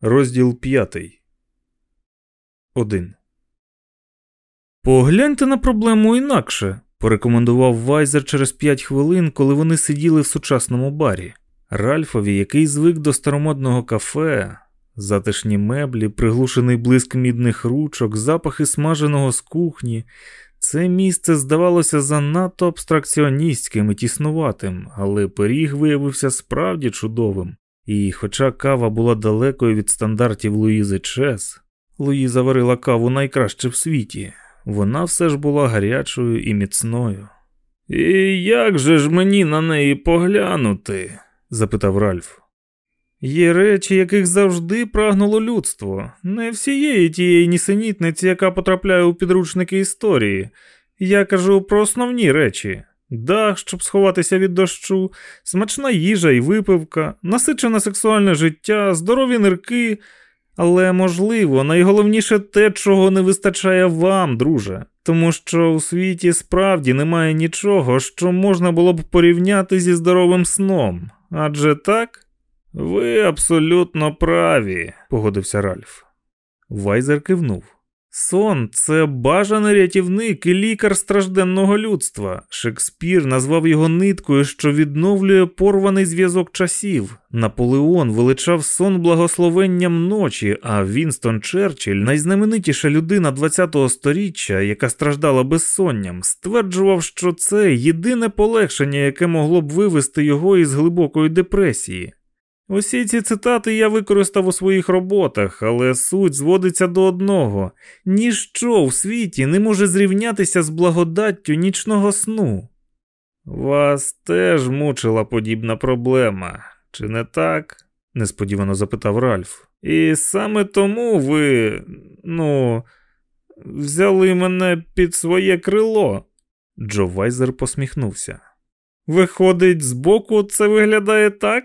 Розділ п'ятий. Один. Погляньте на проблему інакше, порекомендував Вайзер через п'ять хвилин, коли вони сиділи в сучасному барі. Ральфові, який звик до старомодного кафе, затишні меблі, приглушений блиск мідних ручок, запахи смаженого з кухні. Це місце здавалося занадто абстракціоністським і тіснуватим, але пиріг виявився справді чудовим. І, хоча кава була далекою від стандартів Луїзи Чес, Луїза варила каву найкраще в світі, вона все ж була гарячою і міцною. І як же ж мені на неї поглянути? запитав Ральф. Є речі, яких завжди прагнуло людство, не всієї тієї нісенітниці, яка потрапляє у підручники історії. Я кажу про основні речі: дах, щоб сховатися від дощу, смачна їжа і випивка, насичене сексуальне життя, здорові нирки. Але, можливо, найголовніше те, чого не вистачає вам, друже, тому що у світі справді немає нічого, що можна було б порівняти зі здоровим сном. Адже так? Ви абсолютно праві, погодився Ральф. Вайзер кивнув. Сон це бажаний рятівник і лікар стражденного людства. Шекспір назвав його ниткою, що відновлює порваний зв'язок часів. Наполеон величав сон благословенням ночі, а Вінстон Черчилль, найзнаменитіша людина ХХ століття, яка страждала безсонням, стверджував, що це єдине полегшення, яке могло б вивести його із глибокої депресії. Усі ці цитати я використав у своїх роботах, але суть зводиться до одного: ніщо в світі не може зрівнятися з благодаттю нічного сну. Вас теж мучила подібна проблема, чи не так? несподівано запитав Ральф. І саме тому ви, ну, взяли мене під своє крило. Джо Вайзер посміхнувся. Виходить, збоку це виглядає так?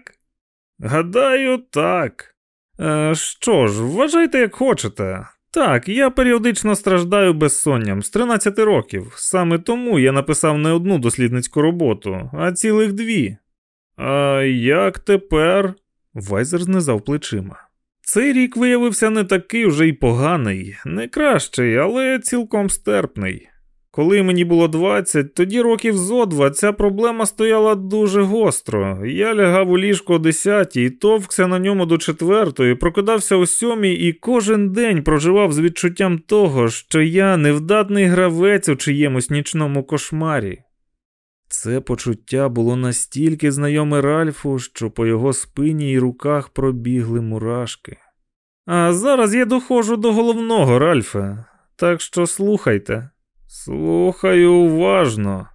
Гадаю, так. Е, Що ж, вважайте, як хочете. Так, я періодично страждаю безсонням з 13 років. Саме тому я написав не одну дослідницьку роботу, а цілих дві. А як тепер? Вайзер знизав плечима. Цей рік виявився не такий вже й поганий, не кращий, але цілком стерпний. Коли мені було 20, тоді років зо два ця проблема стояла дуже гостро. Я лягав у ліжко о 10, товкся на ньому до четвертої, прокидався о сьомій і кожен день проживав з відчуттям того, що я невдатний гравець у чиємусь нічному кошмарі. Це почуття було настільки знайоме Ральфу, що по його спині і руках пробігли мурашки. А зараз я доходжу до головного, Ральфе, так що слухайте. Слухаю уважно.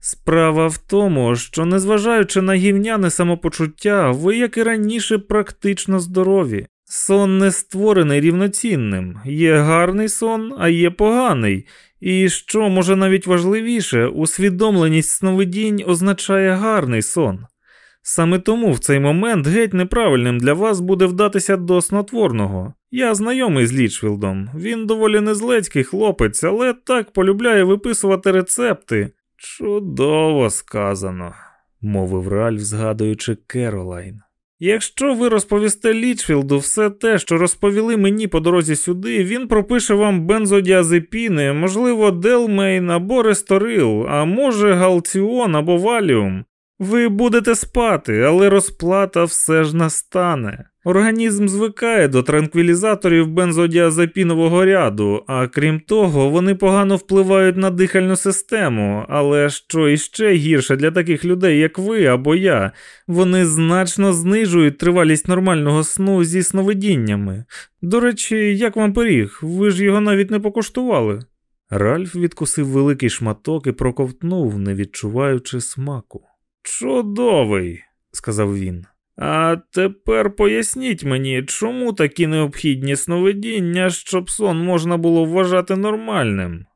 Справа в тому, що, незважаючи на гівняне самопочуття, ви, як і раніше, практично здорові. Сон не створений рівноцінним. Є гарний сон, а є поганий. І що може навіть важливіше, усвідомленість сновидінь означає гарний сон. Саме тому в цей момент геть неправильним для вас буде вдатися до снотворного. Я знайомий з Лічфілдом. Він доволі незлецький хлопець, але так полюбляє виписувати рецепти. Чудово сказано, мовив Ральф, згадуючи Керолайн. Якщо ви розповісте Лічфілду все те, що розповіли мені по дорозі сюди, він пропише вам бензодіазепіни, можливо, Делмейн або Ресторил, а може Галціон або Валіум. Ви будете спати, але розплата все ж настане. Організм звикає до транквілізаторів бензодіазепінового ряду, а крім того, вони погано впливають на дихальну систему, але що іще гірше для таких людей, як ви або я, вони значно знижують тривалість нормального сну зі сновидіннями. До речі, як вам пиріг, ви ж його навіть не покуштували. Ральф відкусив великий шматок і проковтнув, не відчуваючи смаку. Чудовий, сказав він. А тепер поясніть мені, чому такі необхідні сновидіння, щоб сон можна було вважати нормальним?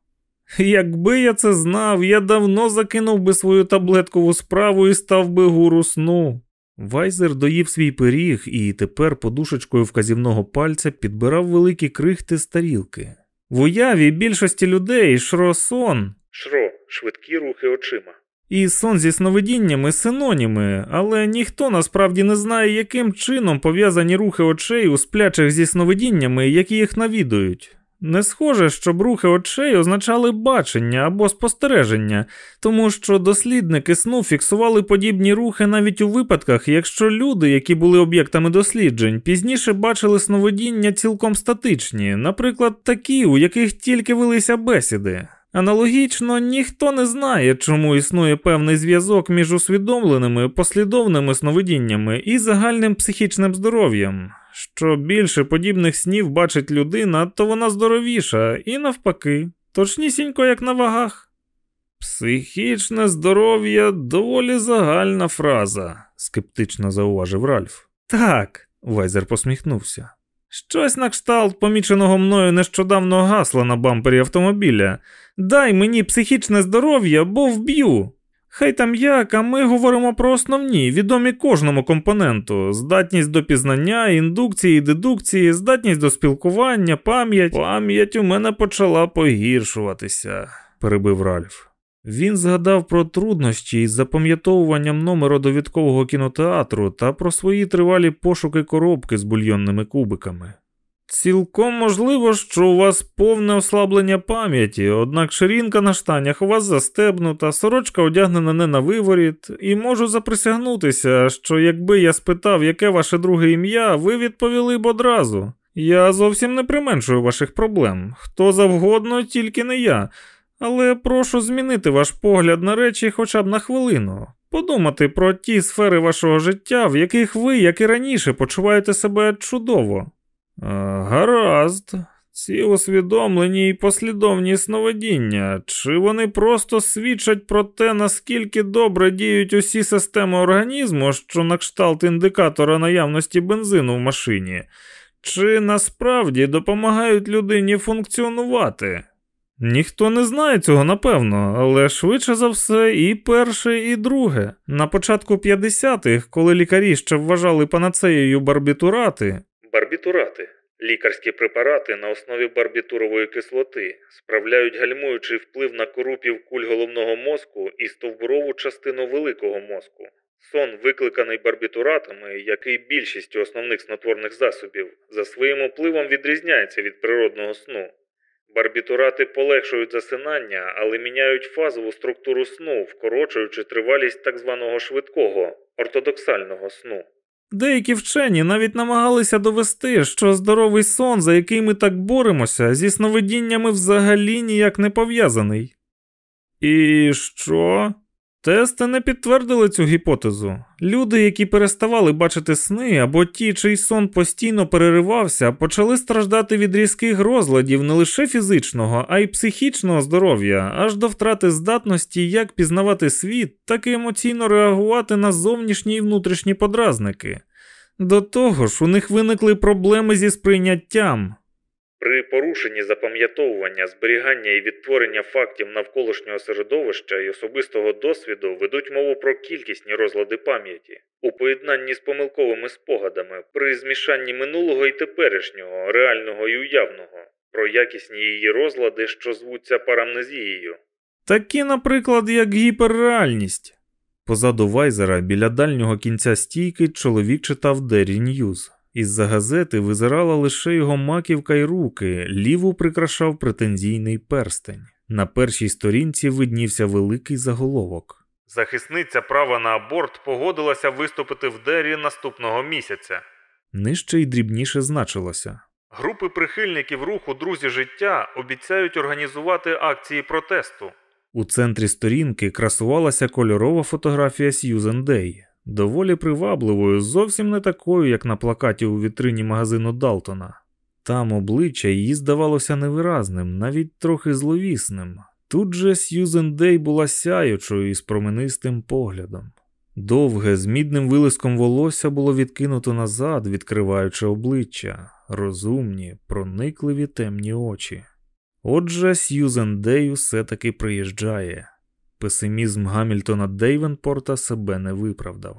Якби я це знав, я давно закинув би свою таблеткову справу і став би гуру сну. Вайзер доїв свій пиріг і тепер подушечкою вказівного пальця підбирав великі крихти з тарілки. В уяві більшості людей шро сон. Шро, швидкі рухи очима І сон зі сновидіннями синоніми, але ніхто насправді не знає, яким чином пов'язані рухи очей у сплячих зі сновидіннями, які їх навідують. Не схоже, щоб рухи очей означали бачення або спостереження, тому що дослідники сну фіксували подібні рухи навіть у випадках, якщо люди, які були об'єктами досліджень, пізніше бачили сновидіння цілком статичні, наприклад, такі, у яких тільки велися бесіди. Аналогічно, ніхто не знає, чому існує певний зв'язок між усвідомленими послідовними сновидіннями і загальним психічним здоров'ям. Що більше подібних снів бачить людина, то вона здоровіша, і навпаки, точнісінько як на вагах. Психічне здоров'я доволі загальна фраза, скептично зауважив Ральф. Так, Вайзер посміхнувся. Щось на кшталт поміченого мною нещодавно гасла на бампері автомобіля. Дай мені психічне здоров'я, бо вб'ю. Хай там як, а ми говоримо про основні, відомі кожному компоненту: здатність до пізнання, індукції, дедукції, здатність до спілкування, пам'ять. Пам'ять у мене почала погіршуватися, перебив Ральф. Він згадав про труднощі із запам'ятовуванням номеру довідкового кінотеатру та про свої тривалі пошуки коробки з бульйонними кубиками. Цілком можливо, що у вас повне ослаблення пам'яті, однак ширинка на штанях у вас застебнута, сорочка одягнена не на виворіт, і можу заприсягнутися, що якби я спитав, яке ваше друге ім'я, ви відповіли б одразу. Я зовсім не применшую ваших проблем. Хто завгодно, тільки не я. Але прошу змінити ваш погляд на речі хоча б на хвилину. Подумати про ті сфери вашого життя, в яких ви, як і раніше, почуваєте себе чудово. Гаразд, ці усвідомлені і послідовні сновидіння, чи вони просто свідчать про те, наскільки добре діють усі системи організму, що на кшталт індикатора наявності бензину в машині, чи насправді допомагають людині функціонувати? Ніхто не знає цього, напевно, але швидше за все, і перше, і друге. На початку 50-х, коли лікарі ще вважали панацеєю барбітурати, барбітурати лікарські препарати на основі барбітурової кислоти справляють гальмуючий вплив на корупів куль головного мозку і стовбурову частину великого мозку. Сон, викликаний барбітуратами, який більшістю основних снотворних засобів, за своїм впливом відрізняється від природного сну. Барбітурати полегшують засинання, але міняють фазову структуру сну, вкорочуючи тривалість так званого швидкого ортодоксального сну. Деякі вчені навіть намагалися довести, що здоровий сон, за який ми так боремося, зі сновидіннями взагалі ніяк не пов'язаний. І що? Тести не підтвердили цю гіпотезу. Люди, які переставали бачити сни, або ті, чий сон постійно переривався, почали страждати від різких розладів не лише фізичного, а й психічного здоров'я, аж до втрати здатності як пізнавати світ, так і емоційно реагувати на зовнішні і внутрішні подразники. До того ж, у них виникли проблеми зі сприйняттям. При порушенні запам'ятовування, зберігання і відтворення фактів навколишнього середовища і особистого досвіду ведуть мову про кількісні розлади пам'яті, у поєднанні з помилковими спогадами, при змішанні минулого і теперішнього, реального і уявного, про якісні її розлади, що звуться парамнезією. Такі, наприклад, як гіперреальність. Позаду Вайзера біля дальнього кінця стійки чоловік читав Дері Ньюз. Із-за газети визирала лише його маківка й руки, ліву прикрашав претензійний перстень. На першій сторінці виднівся великий заголовок. Захисниця права на аборт погодилася виступити в Дері наступного місяця. Нижче й дрібніше значилося. Групи прихильників руху Друзі життя обіцяють організувати акції протесту. У центрі сторінки красувалася кольорова фотографія Сьюзен Дей доволі привабливою, зовсім не такою, як на плакаті у вітрині магазину Далтона. Там обличчя її здавалося невиразним, навіть трохи зловісним. Тут же Сьюзен Дей була сяючою і з променистим поглядом. Довге, з мідним вилиском волосся було відкинуто назад, відкриваючи обличчя, розумні, проникливі темні очі. Отже, Сьюзен Дей все таки приїжджає. Песимізм Гамільтона Дейвенпорта себе не виправдав.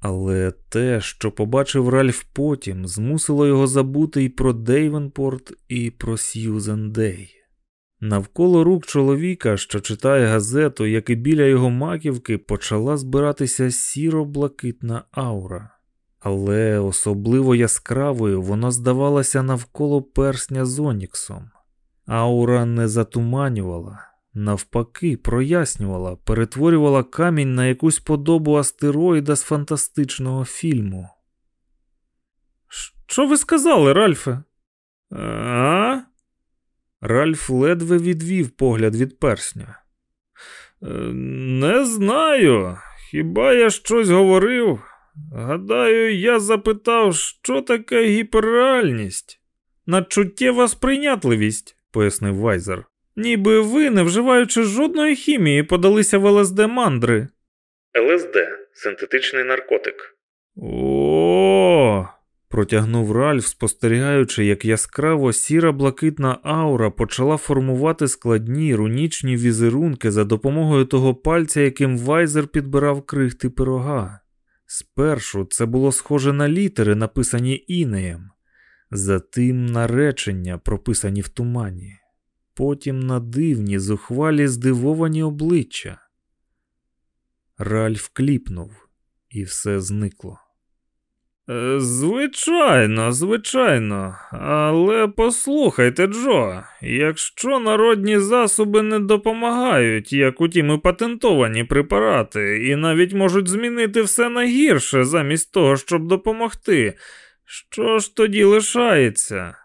Але те, що побачив Ральф потім, змусило його забути і про Дейвенпорт, і про Сьюзен Дей. Навколо рук чоловіка, що читає газету, як і біля його маківки, почала збиратися сіро-блакитна аура. Але особливо яскравою вона здавалася навколо персня з Оніксом. Аура не затуманювала, навпаки, прояснювала, перетворювала камінь на якусь подобу астероїда з фантастичного фільму. Що ви сказали, Ральфе? А? Ральф ледве відвів погляд від персня. «Е, не знаю. Хіба я щось говорив? Гадаю, я запитав, що таке гіперреальність? Надчуттєва сприйнятливість, пояснив Вайзер. Ніби ви, не вживаючи жодної хімії, подалися в ЛСД мандри. ЛСД синтетичний наркотик. О, протягнув Ральф, спостерігаючи, як яскраво сіра блакитна аура почала формувати складні рунічні візерунки за допомогою того пальця, яким Вайзер підбирав крихти пирога. Спершу це було схоже на літери, написані інеєм, затим на речення, прописані в тумані, потім на дивні, зухвалі здивовані обличчя. Ральф кліпнув, і все зникло. Е, звичайно, звичайно, але послухайте, Джо, якщо народні засоби не допомагають, як у тім і патентовані препарати, і навіть можуть змінити все на гірше замість того, щоб допомогти, що ж тоді лишається?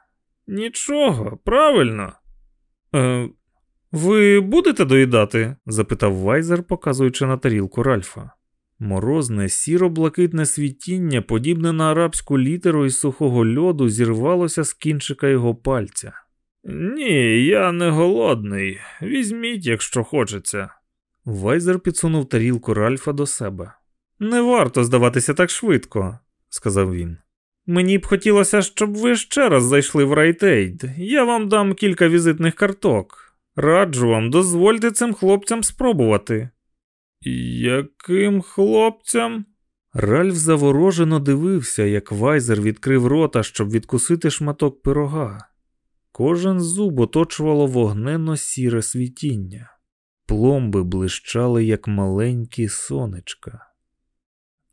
Нічого, правильно? Е, Ви будете доїдати? запитав Вайзер, показуючи на тарілку Ральфа. Морозне, сіро-блакитне світіння, подібне на арабську літеру із сухого льоду, зірвалося з кінчика його пальця. Ні, я не голодний. Візьміть, якщо хочеться. Вайзер підсунув тарілку Ральфа до себе. Не варто здаватися так швидко, сказав він. Мені б хотілося, щоб ви ще раз зайшли в Райтейд. Я вам дам кілька візитних карток. Раджу вам, дозвольте цим хлопцям спробувати. Яким хлопцям? Ральф заворожено дивився, як Вайзер відкрив рота, щоб відкусити шматок пирога. Кожен зуб оточувало вогненно сіре світіння, пломби блищали, як маленькі сонечка.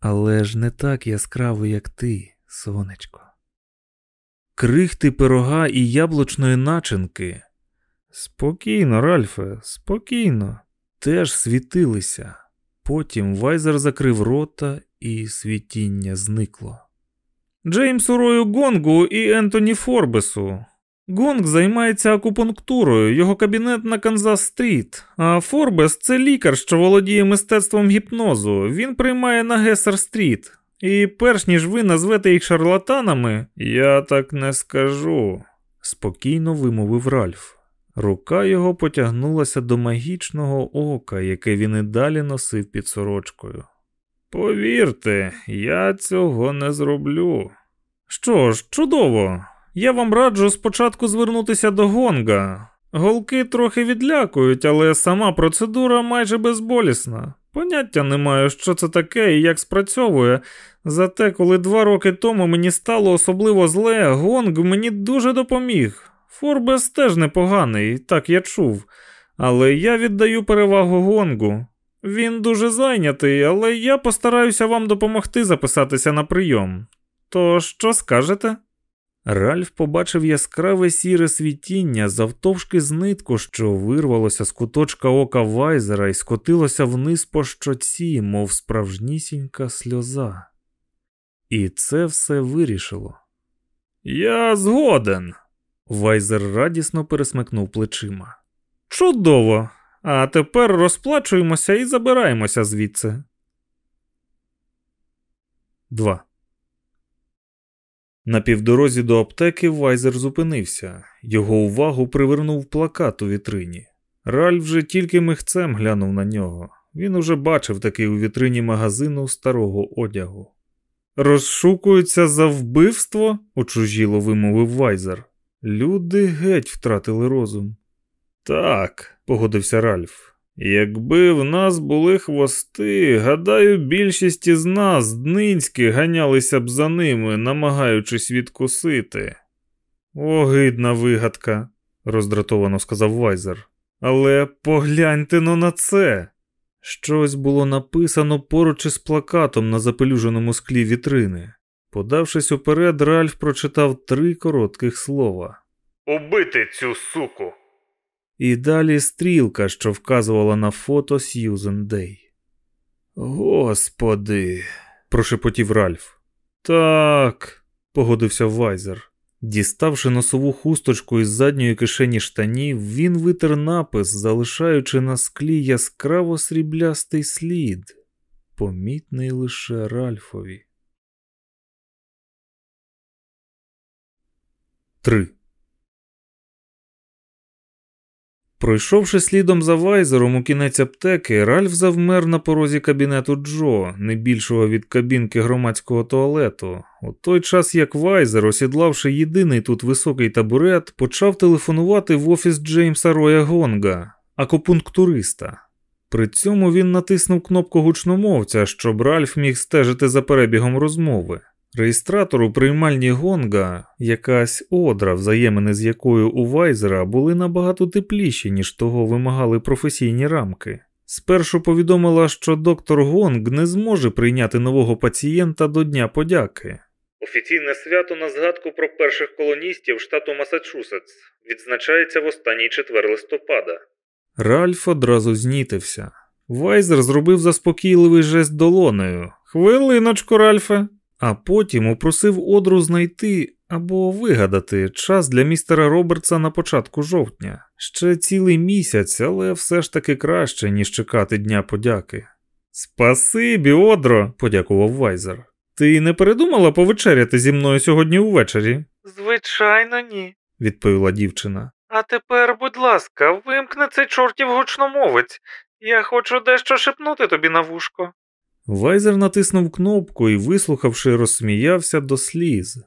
Але ж не так яскраво, як ти, сонечко. Крихти пирога і яблучної начинки. Спокійно, Ральфе, спокійно теж світилися. Потім Вайзер закрив рота, і світіння зникло. Джеймсу Рою Гонгу і Ентоні Форбесу. Гонг займається акупунктурою, його кабінет на Канзас Стріт, а Форбес це лікар, що володіє мистецтвом гіпнозу. Він приймає на Гесер Стріт. І перш ніж ви назвете їх шарлатанами, я так не скажу, спокійно вимовив Ральф. Рука його потягнулася до магічного ока, яке він і далі носив під сорочкою. Повірте, я цього не зроблю. Що ж, чудово, я вам раджу спочатку звернутися до гонга. Голки трохи відлякують, але сама процедура майже безболісна. Поняття не маю, що це таке і як спрацьовує. Зате, коли два роки тому мені стало особливо зле, гонг мені дуже допоміг. Форбес теж непоганий, так я чув, але я віддаю перевагу гонгу. Він дуже зайнятий, але я постараюся вам допомогти записатися на прийом. То що скажете? Ральф побачив яскраве сіре світіння завтовшки з нитку, що вирвалося з куточка ока Вайзера і скотилося вниз по щоці, мов справжнісінька сльоза. І це все вирішило. Я згоден. Вайзер радісно пересмикнув плечима. Чудово! А тепер розплачуємося і забираємося звідси. 2. На півдорозі до аптеки Вайзер зупинився. Його увагу привернув плакат у вітрині. Раль вже тільки михцем глянув на нього. Він уже бачив такий у вітрині магазину старого одягу. Розшукуються за вбивство? очужіло вимовив Вайзер. Люди геть втратили розум. Так, погодився Ральф. Якби в нас були хвости, гадаю, більшість із нас днинськи ганялися б за ними, намагаючись відкусити. Огидна вигадка. роздратовано сказав Вайзер. Але погляньте но на це. Щось було написано поруч із плакатом на запелюженому склі вітрини. Подавшись уперед, Ральф прочитав три коротких слова. Убити цю суку. І далі стрілка, що вказувала на фото Сьюзен Дей. Господи, прошепотів Ральф. Так, погодився Вайзер. Діставши носову хусточку із задньої кишені штанів, він витер напис, залишаючи на склі яскраво сріблястий слід, помітний лише Ральфові. 3. Пройшовши слідом за вайзером у кінець аптеки, Ральф завмер на порозі кабінету Джо, не більшого від кабінки громадського туалету. У той час як Вайзер, осідлавши єдиний тут високий табурет, почав телефонувати в офіс Джеймса Роя Гонга, акупунктуриста. При цьому він натиснув кнопку гучномовця, щоб Ральф міг стежити за перебігом розмови. Реєстратор у приймальні Гонга, якась одра, взаємини з якою у Вайзера були набагато тепліші, ніж того вимагали професійні рамки. Спершу повідомила, що доктор Гонг не зможе прийняти нового пацієнта до Дня подяки. Офіційне свято на згадку про перших колоністів штату Масачусетс відзначається в останній четвер листопада. Ральф одразу знітився. Вайзер зробив заспокійливий жест долонею. Хвилиночку, Ральфе а потім упросив одру знайти або вигадати час для містера Робертса на початку жовтня. Ще цілий місяць, але все ж таки краще, ніж чекати Дня подяки. Спасибі, Одро, подякував Вайзер. Ти не передумала повечеряти зі мною сьогодні увечері? Звичайно, ні, відповіла дівчина. А тепер, будь ласка, вимкни цей чортів гучномовець. Я хочу дещо шепнути тобі на вушко. Вайзер натиснув кнопку і, вислухавши, розсміявся до сліз.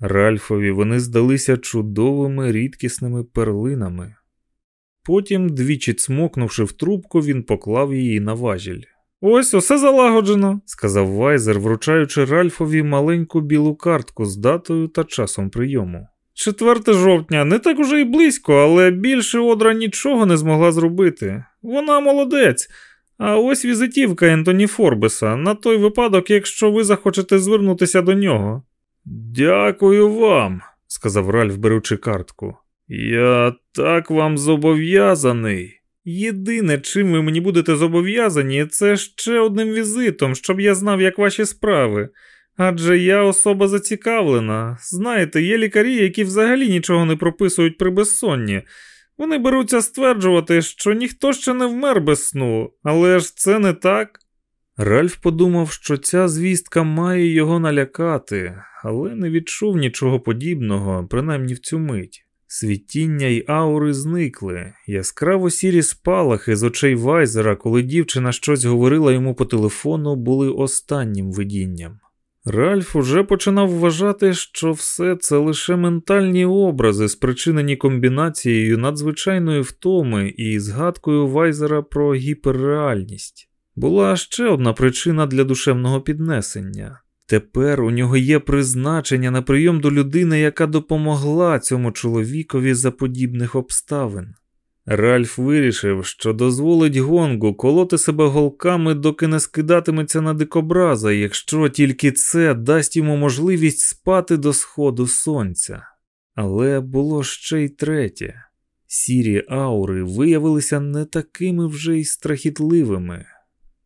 Ральфові вони здалися чудовими рідкісними перлинами. Потім, двічі цмокнувши в трубку, він поклав її на важіль. Ось усе залагоджено, сказав Вайзер, вручаючи Ральфові маленьку білу картку з датою та часом прийому. 4 жовтня не так уже й близько, але більше одра нічого не змогла зробити. Вона молодець. А ось візитівка Ентоні Форбеса на той випадок, якщо ви захочете звернутися до нього. Дякую вам, сказав Ральф, беручи картку. Я так вам зобов'язаний. Єдине, чим ви мені будете зобов'язані, це ще одним візитом, щоб я знав, як ваші справи. Адже я особа зацікавлена. Знаєте, є лікарі, які взагалі нічого не прописують при безсонні. Вони беруться стверджувати, що ніхто ще не вмер без сну, але ж це не так. Ральф подумав, що ця звістка має його налякати, але не відчув нічого подібного, принаймні в цю мить. Світіння й аури зникли, яскраво сірі спалахи з очей Вайзера, коли дівчина щось говорила йому по телефону, були останнім видінням. Ральф уже починав вважати, що все це лише ментальні образи, спричинені комбінацією надзвичайної втоми і згадкою Вайзера про гіперреальність. Була ще одна причина для душевного піднесення. Тепер у нього є призначення на прийом до людини, яка допомогла цьому чоловікові за подібних обставин. Ральф вирішив, що дозволить гонгу колоти себе голками, доки не скидатиметься на дикобраза, якщо тільки це дасть йому можливість спати до сходу сонця. Але було ще й третє. Сірі аури виявилися не такими вже й страхітливими.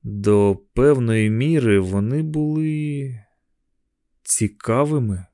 До певної міри вони були цікавими.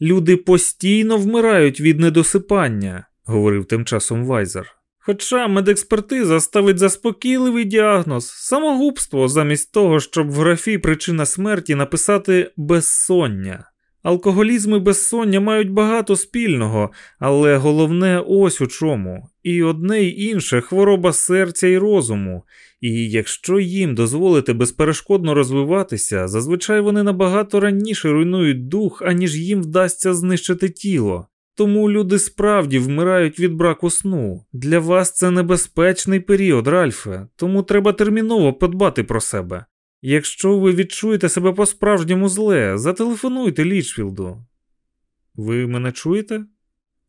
Люди постійно вмирають від недосипання говорив тим часом Вайзер. Хоча медекспертиза ставить заспокійливий діагноз, самогубство замість того, щоб в графі причина смерті написати безсоння. Алкоголізм і безсоння мають багато спільного, але головне ось у чому. І одне й інше хвороба серця і розуму. І якщо їм дозволити безперешкодно розвиватися, зазвичай вони набагато раніше руйнують дух, аніж їм вдасться знищити тіло. Тому люди справді вмирають від браку сну. Для вас це небезпечний період, Ральфе, тому треба терміново подбати про себе. Якщо ви відчуєте себе по-справжньому зле, зателефонуйте Лічфілду. Ви мене чуєте?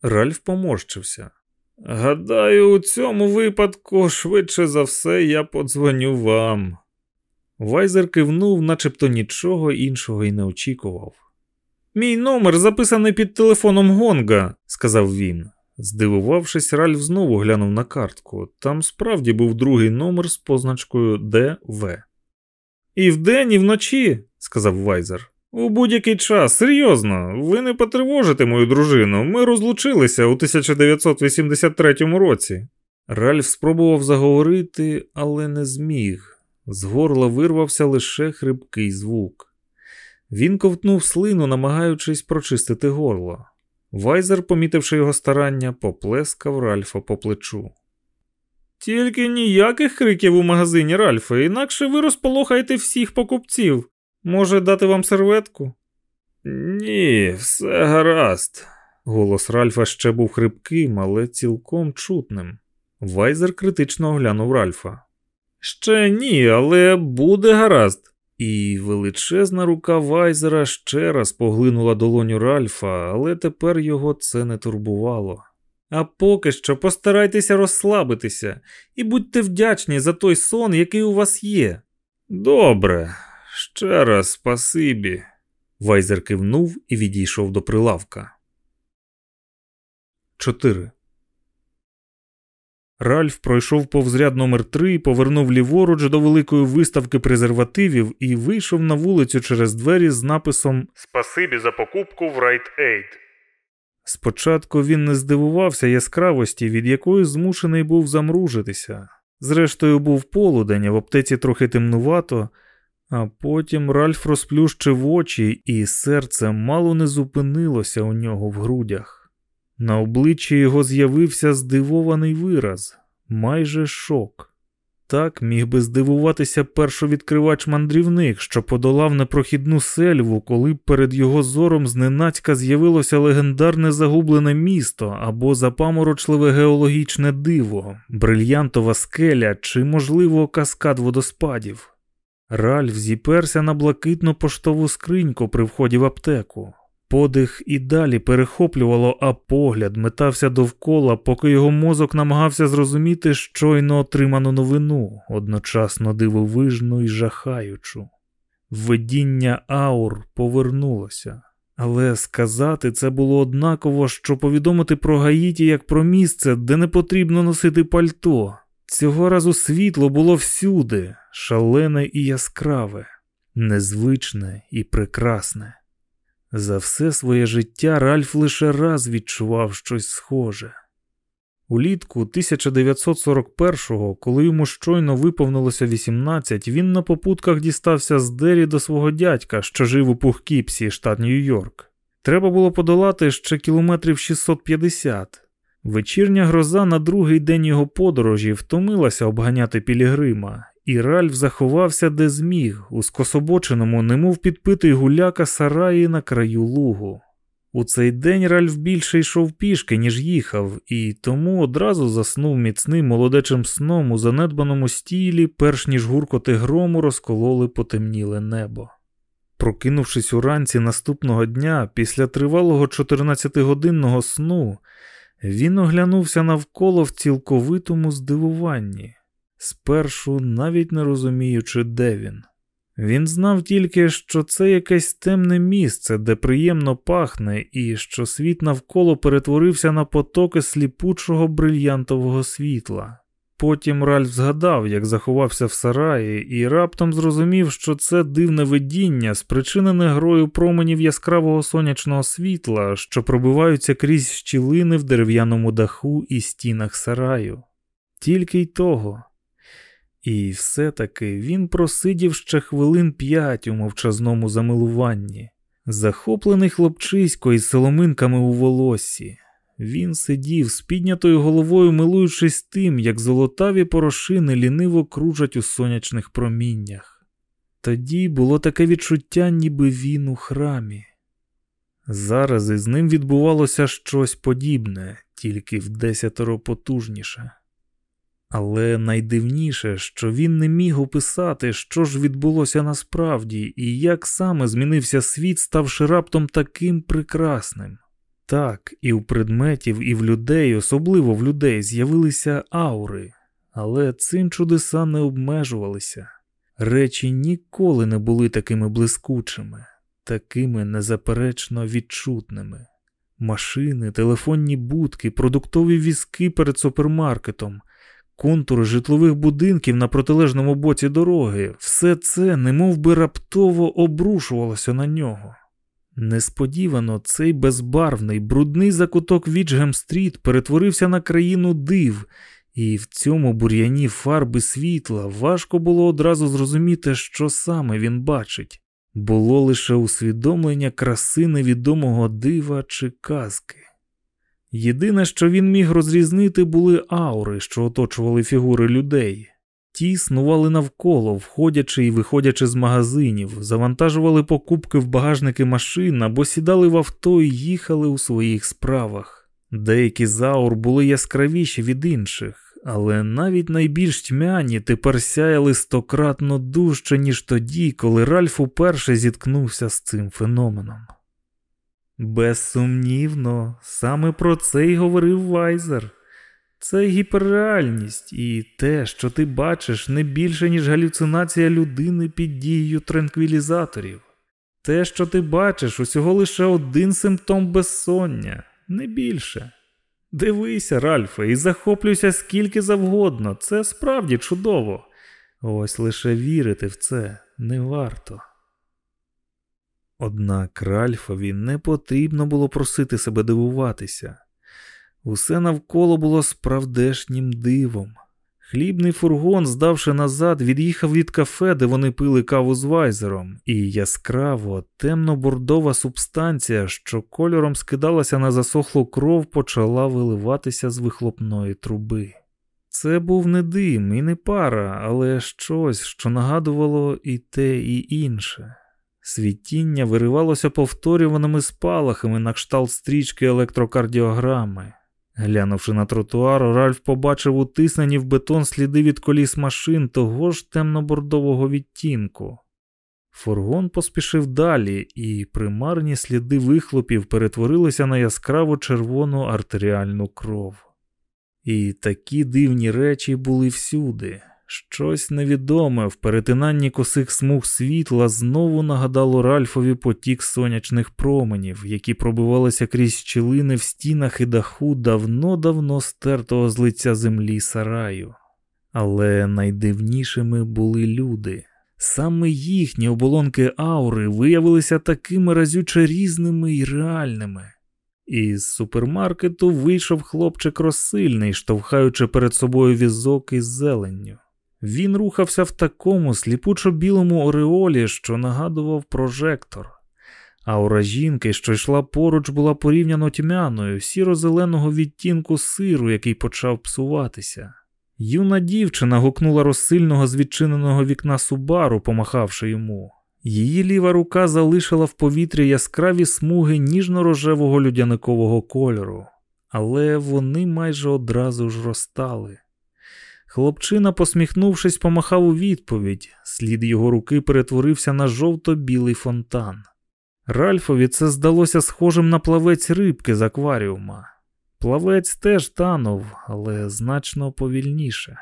Ральф поморщився. Гадаю, у цьому випадку швидше за все я подзвоню вам. Вайзер кивнув, начебто нічого іншого й не очікував. Мій номер записаний під телефоном Гонга, сказав він. Здивувавшись, Ральф знову глянув на картку. Там справді був другий номер з позначкою ДВ. І вдень, і вночі, сказав Вайзер. У будь-який час, серйозно, ви не потривожите мою дружину. Ми розлучилися у 1983 році. Ральф спробував заговорити, але не зміг. З горла вирвався лише хрипкий звук. Він ковтнув слину, намагаючись прочистити горло. Вайзер, помітивши його старання, поплескав Ральфа по плечу. Тільки ніяких криків у магазині, Ральфе, інакше ви розполохаєте всіх покупців. Може, дати вам серветку? Ні, все гаразд. Голос Ральфа ще був хрипким, але цілком чутним. Вайзер критично оглянув Ральфа. Ще ні, але буде гаразд. І величезна рука Вайзера ще раз поглинула долоню Ральфа, але тепер його це не турбувало. А поки що постарайтеся розслабитися і будьте вдячні за той сон, який у вас є. Добре, ще раз спасибі. Вайзер кивнув і відійшов до прилавка. 4. Ральф пройшов повз ряд номер 3 повернув ліворуч до великої виставки презервативів і вийшов на вулицю через двері з написом Спасибі за покупку в Right Aid. Спочатку він не здивувався яскравості, від якої змушений був замружитися. Зрештою, був полудень, а в аптеці трохи темнувато, а потім Ральф розплющив очі, і серце мало не зупинилося у нього в грудях. На обличчі його з'явився здивований вираз, майже шок. Так міг би здивуватися першовідкривач-мандрівник, що подолав непрохідну сельву, коли перед його зором зненацька з'явилося легендарне загублене місто або запаморочливе геологічне диво, брильянтова скеля чи, можливо, каскад водоспадів. Ральф зіперся на блакитну поштову скриньку при вході в аптеку. Подих і далі перехоплювало, а погляд метався довкола, поки його мозок намагався зрозуміти щойно отриману новину, одночасно дивовижну і жахаючу. Видіння аур повернулося, але сказати це було однаково, що повідомити про Гаїті як про місце, де не потрібно носити пальто. Цього разу світло було всюди, шалене і яскраве, незвичне і прекрасне. За все своє життя Ральф лише раз відчував щось схоже. Улітку 1941-го, коли йому щойно виповнилося 18, він на попутках дістався з Дері до свого дядька, що жив у Пухкіпсі, штат Нью-Йорк. Треба було подолати ще кілометрів 650. Вечірня гроза на другий день його подорожі втомилася обганяти Пілігрима, і Ральф заховався де зміг, у скособоченому, немов підпитий гуляка сараї на краю лугу. У цей день Ральф більше йшов пішки, ніж їхав, і тому одразу заснув міцним молодечим сном у занедбаному стілі, перш ніж гуркоти грому розкололи потемніле небо. Прокинувшись уранці наступного дня, після тривалого 14-годинного сну, він оглянувся навколо в цілковитому здивуванні спершу навіть не розуміючи, де він. Він знав тільки, що це якесь темне місце, де приємно пахне, і що світ навколо перетворився на потоки сліпучого брильянтового світла. Потім Ральф згадав, як заховався в сараї, і раптом зрозумів, що це дивне видіння, спричинене грою променів яскравого сонячного світла, що пробиваються крізь щілини в дерев'яному даху і стінах сараю. Тільки й того. І все-таки він просидів ще хвилин п'ять у мовчазному замилуванні, захоплений хлопчисько із соломинками у волоссі. Він сидів з піднятою головою, милуючись тим, як золотаві порошини ліниво кружать у сонячних проміннях. Тоді було таке відчуття, ніби він у храмі. Зараз із ним відбувалося щось подібне, тільки в десятеро потужніше. Але найдивніше, що він не міг описати, що ж відбулося насправді, і як саме змінився світ, ставши раптом таким прекрасним. Так, і у предметів, і в людей, особливо в людей, з'явилися аури, але цим чудеса не обмежувалися. Речі ніколи не були такими блискучими, такими незаперечно відчутними. Машини, телефонні будки, продуктові візки перед супермаркетом, контури житлових будинків на протилежному боці дороги, все це немов би раптово обрушувалося на нього. Несподівано цей безбарвний, брудний закуток Вічгем-стріт перетворився на країну див, і в цьому бур'яні фарби світла важко було одразу зрозуміти, що саме він бачить. Було лише усвідомлення краси невідомого дива чи казки. Єдине, що він міг розрізнити, були аури, що оточували фігури людей. Ті снували навколо, входячи і виходячи з магазинів, завантажували покупки в багажники машин або сідали в авто і їхали у своїх справах. Деякі з аур були яскравіші від інших, але навіть найбільш тьмяні тепер сяяли стократно дужче, ніж тоді, коли Ральф уперше зіткнувся з цим феноменом. Безсумнівно, саме про це й говорив Вайзер. Це гіперреальність і те, що ти бачиш, не більше, ніж галюцинація людини під дією транквілізаторів. Те, що ти бачиш, усього лише один симптом безсоння, не більше. Дивися, Ральфе, і захоплюйся скільки завгодно, це справді чудово. Ось лише вірити в це не варто. Однак Ральфові не потрібно було просити себе дивуватися. Усе навколо було справдешнім дивом. Хлібний фургон, здавши назад, від'їхав від кафе, де вони пили каву з вайзером, і яскраво темно-бордова субстанція, що кольором скидалася на засохлу кров, почала виливатися з вихлопної труби. Це був не дим і не пара, але щось, що нагадувало і те, і інше. Світіння виривалося повторюваними спалахами на кшталт стрічки електрокардіограми. Глянувши на тротуар, Ральф побачив утиснені в бетон сліди від коліс машин того ж темно-бордового відтінку. Фургон поспішив далі, і примарні сліди вихлопів перетворилися на яскраво червону артеріальну кров. І такі дивні речі були всюди. Щось невідоме в перетинанні косих смуг світла знову нагадало Ральфові потік сонячних променів, які пробивалися крізь щілини в стінах і даху давно-давно стертого з лиця землі сараю. Але найдивнішими були люди. Саме їхні оболонки аури виявилися такими разюче різними і реальними. Із супермаркету вийшов хлопчик розсильний, штовхаючи перед собою візок із зеленню. Він рухався в такому сліпучо-білому ореолі, що нагадував прожектор. Аура жінки, що йшла поруч, була порівняно тьмяною, сіро-зеленого відтінку сиру, який почав псуватися. Юна дівчина гукнула розсильного з відчиненого вікна Субару, помахавши йому. Її ліва рука залишила в повітрі яскраві смуги ніжно-рожевого людяникового кольору, але вони майже одразу ж розтали. Хлопчина, посміхнувшись, помахав у відповідь, слід його руки перетворився на жовто-білий фонтан. Ральфові це здалося схожим на плавець рибки з акваріума. Плавець теж танув, але значно повільніше.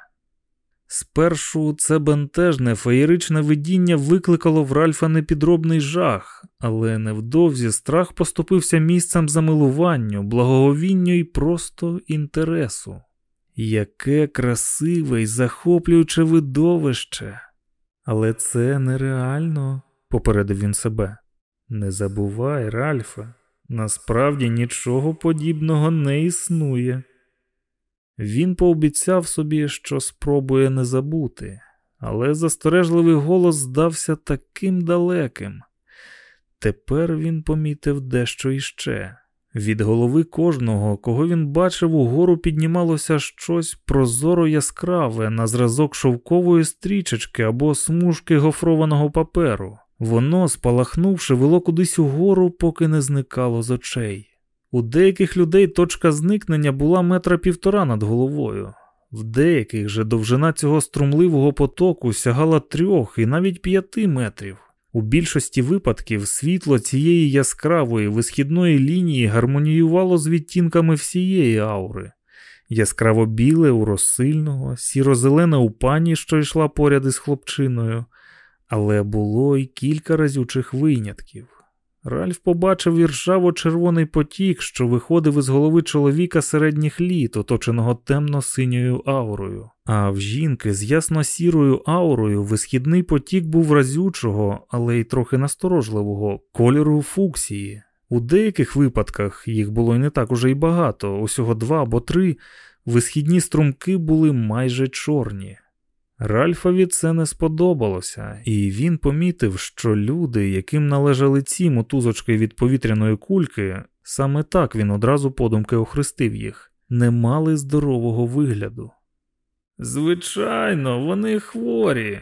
Спершу це бентежне феєричне видіння викликало в Ральфа непідробний жах, але невдовзі страх поступився місцем замилуванню, благоговінню і просто інтересу. Яке красиве й захоплююче видовище. Але це нереально, попередив він себе. Не забувай, Ральфа, насправді нічого подібного не існує. Він пообіцяв собі, що спробує не забути, але застережливий голос здався таким далеким. Тепер він помітив дещо іще. Від голови кожного, кого він бачив, угору піднімалося щось прозоро яскраве на зразок шовкової стрічечки або смужки гофрованого паперу. Воно, спалахнувши, вело кудись угору, поки не зникало з очей. У деяких людей точка зникнення була метра півтора над головою, в деяких же довжина цього струмливого потоку сягала трьох і навіть п'яти метрів. У більшості випадків світло цієї яскравої висхідної лінії гармоніювало з відтінками всієї аури. Яскраво біле у розсильного, сіро-зелене у пані, що йшла поряд із хлопчиною, але було й кілька разючих винятків. Ральф побачив іршаво-червоний потік, що виходив із голови чоловіка середніх літ, оточеного темно-синьою аурою. А в жінки з ясно-сірою аурою висхідний потік був разючого, але й трохи насторожливого кольору фуксії. У деяких випадках їх було й не так уже й багато, усього два або три. Висхідні струмки були майже чорні. Ральфові це не сподобалося, і він помітив, що люди, яким належали ці мотузочки від повітряної кульки, саме так він одразу подумки охрестив їх, не мали здорового вигляду. Звичайно, вони хворі.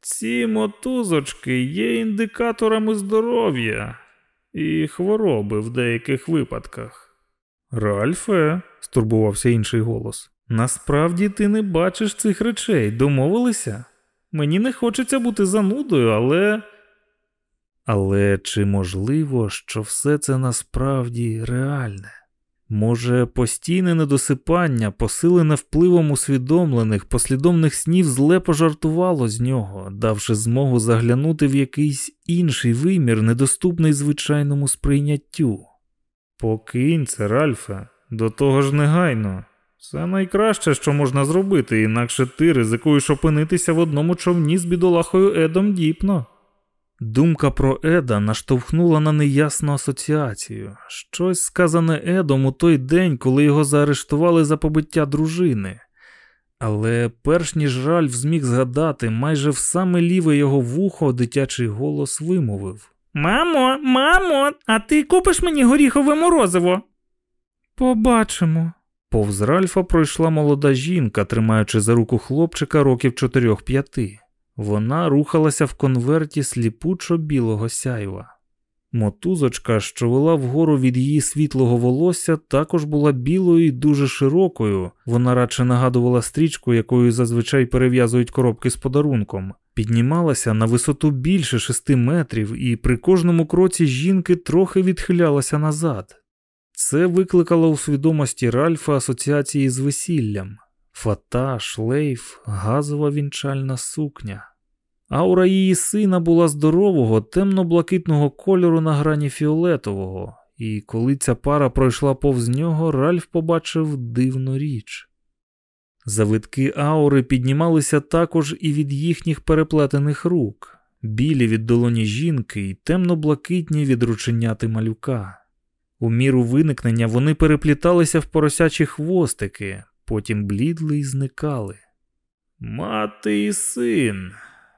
Ці мотузочки є індикаторами здоров'я і хвороби в деяких випадках. Ральфе, стурбувався інший голос. Насправді ти не бачиш цих речей, домовилися? Мені не хочеться бути занудою, але. Але чи можливо, що все це насправді реальне? Може, постійне недосипання, посилене впливом усвідомлених, послідовних снів, зле пожартувало з нього, давши змогу заглянути в якийсь інший вимір, недоступний звичайному сприйняттю? Покинь це, Ральфе, до того ж негайно. Це найкраще, що можна зробити, інакше ти ризикуєш опинитися в одному човні з бідолахою Едом Діпно. Думка про Еда наштовхнула на неясну асоціацію, щось сказане Едом у той день, коли його заарештували за побиття дружини. Але перш ніж Ральф зміг згадати, майже в саме ліве його вухо дитячий голос вимовив Мамо, мамо, а ти купиш мені горіхове морозиво? Побачимо. Повз Ральфа пройшла молода жінка, тримаючи за руку хлопчика років чотирьох-п'яти. Вона рухалася в конверті сліпучо білого сяйва. Мотузочка, що вела вгору від її світлого волосся, також була білою і дуже широкою, вона радше нагадувала стрічку, якою зазвичай перев'язують коробки з подарунком, піднімалася на висоту більше шести метрів, і при кожному кроці жінки трохи відхилялася назад. Це викликало у свідомості Ральфа асоціації з весіллям, фата, шлейф, газова вінчальна сукня. Аура її сина була здорового, темно-блакитного кольору на грані фіолетового, і коли ця пара пройшла повз нього, Ральф побачив дивну річ. Завитки аури піднімалися також і від їхніх переплетених рук, білі від долоні жінки і темно-блакитні від рученяти малюка. У міру виникнення вони перепліталися в поросячі хвостики, потім блідли і зникали. Мати і син,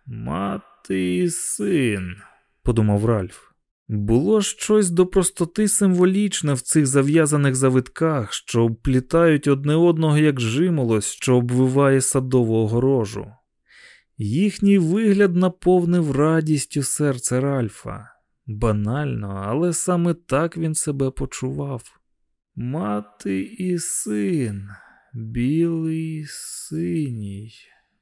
мати і син, подумав Ральф. Було щось до простоти символічне в цих зав'язаних завитках, що обплітають одне одного як жимолось, що обвиває садову огорожу. Їхній вигляд наповнив радістю серце Ральфа. Банально, але саме так він себе почував. Мати і син, білий синій,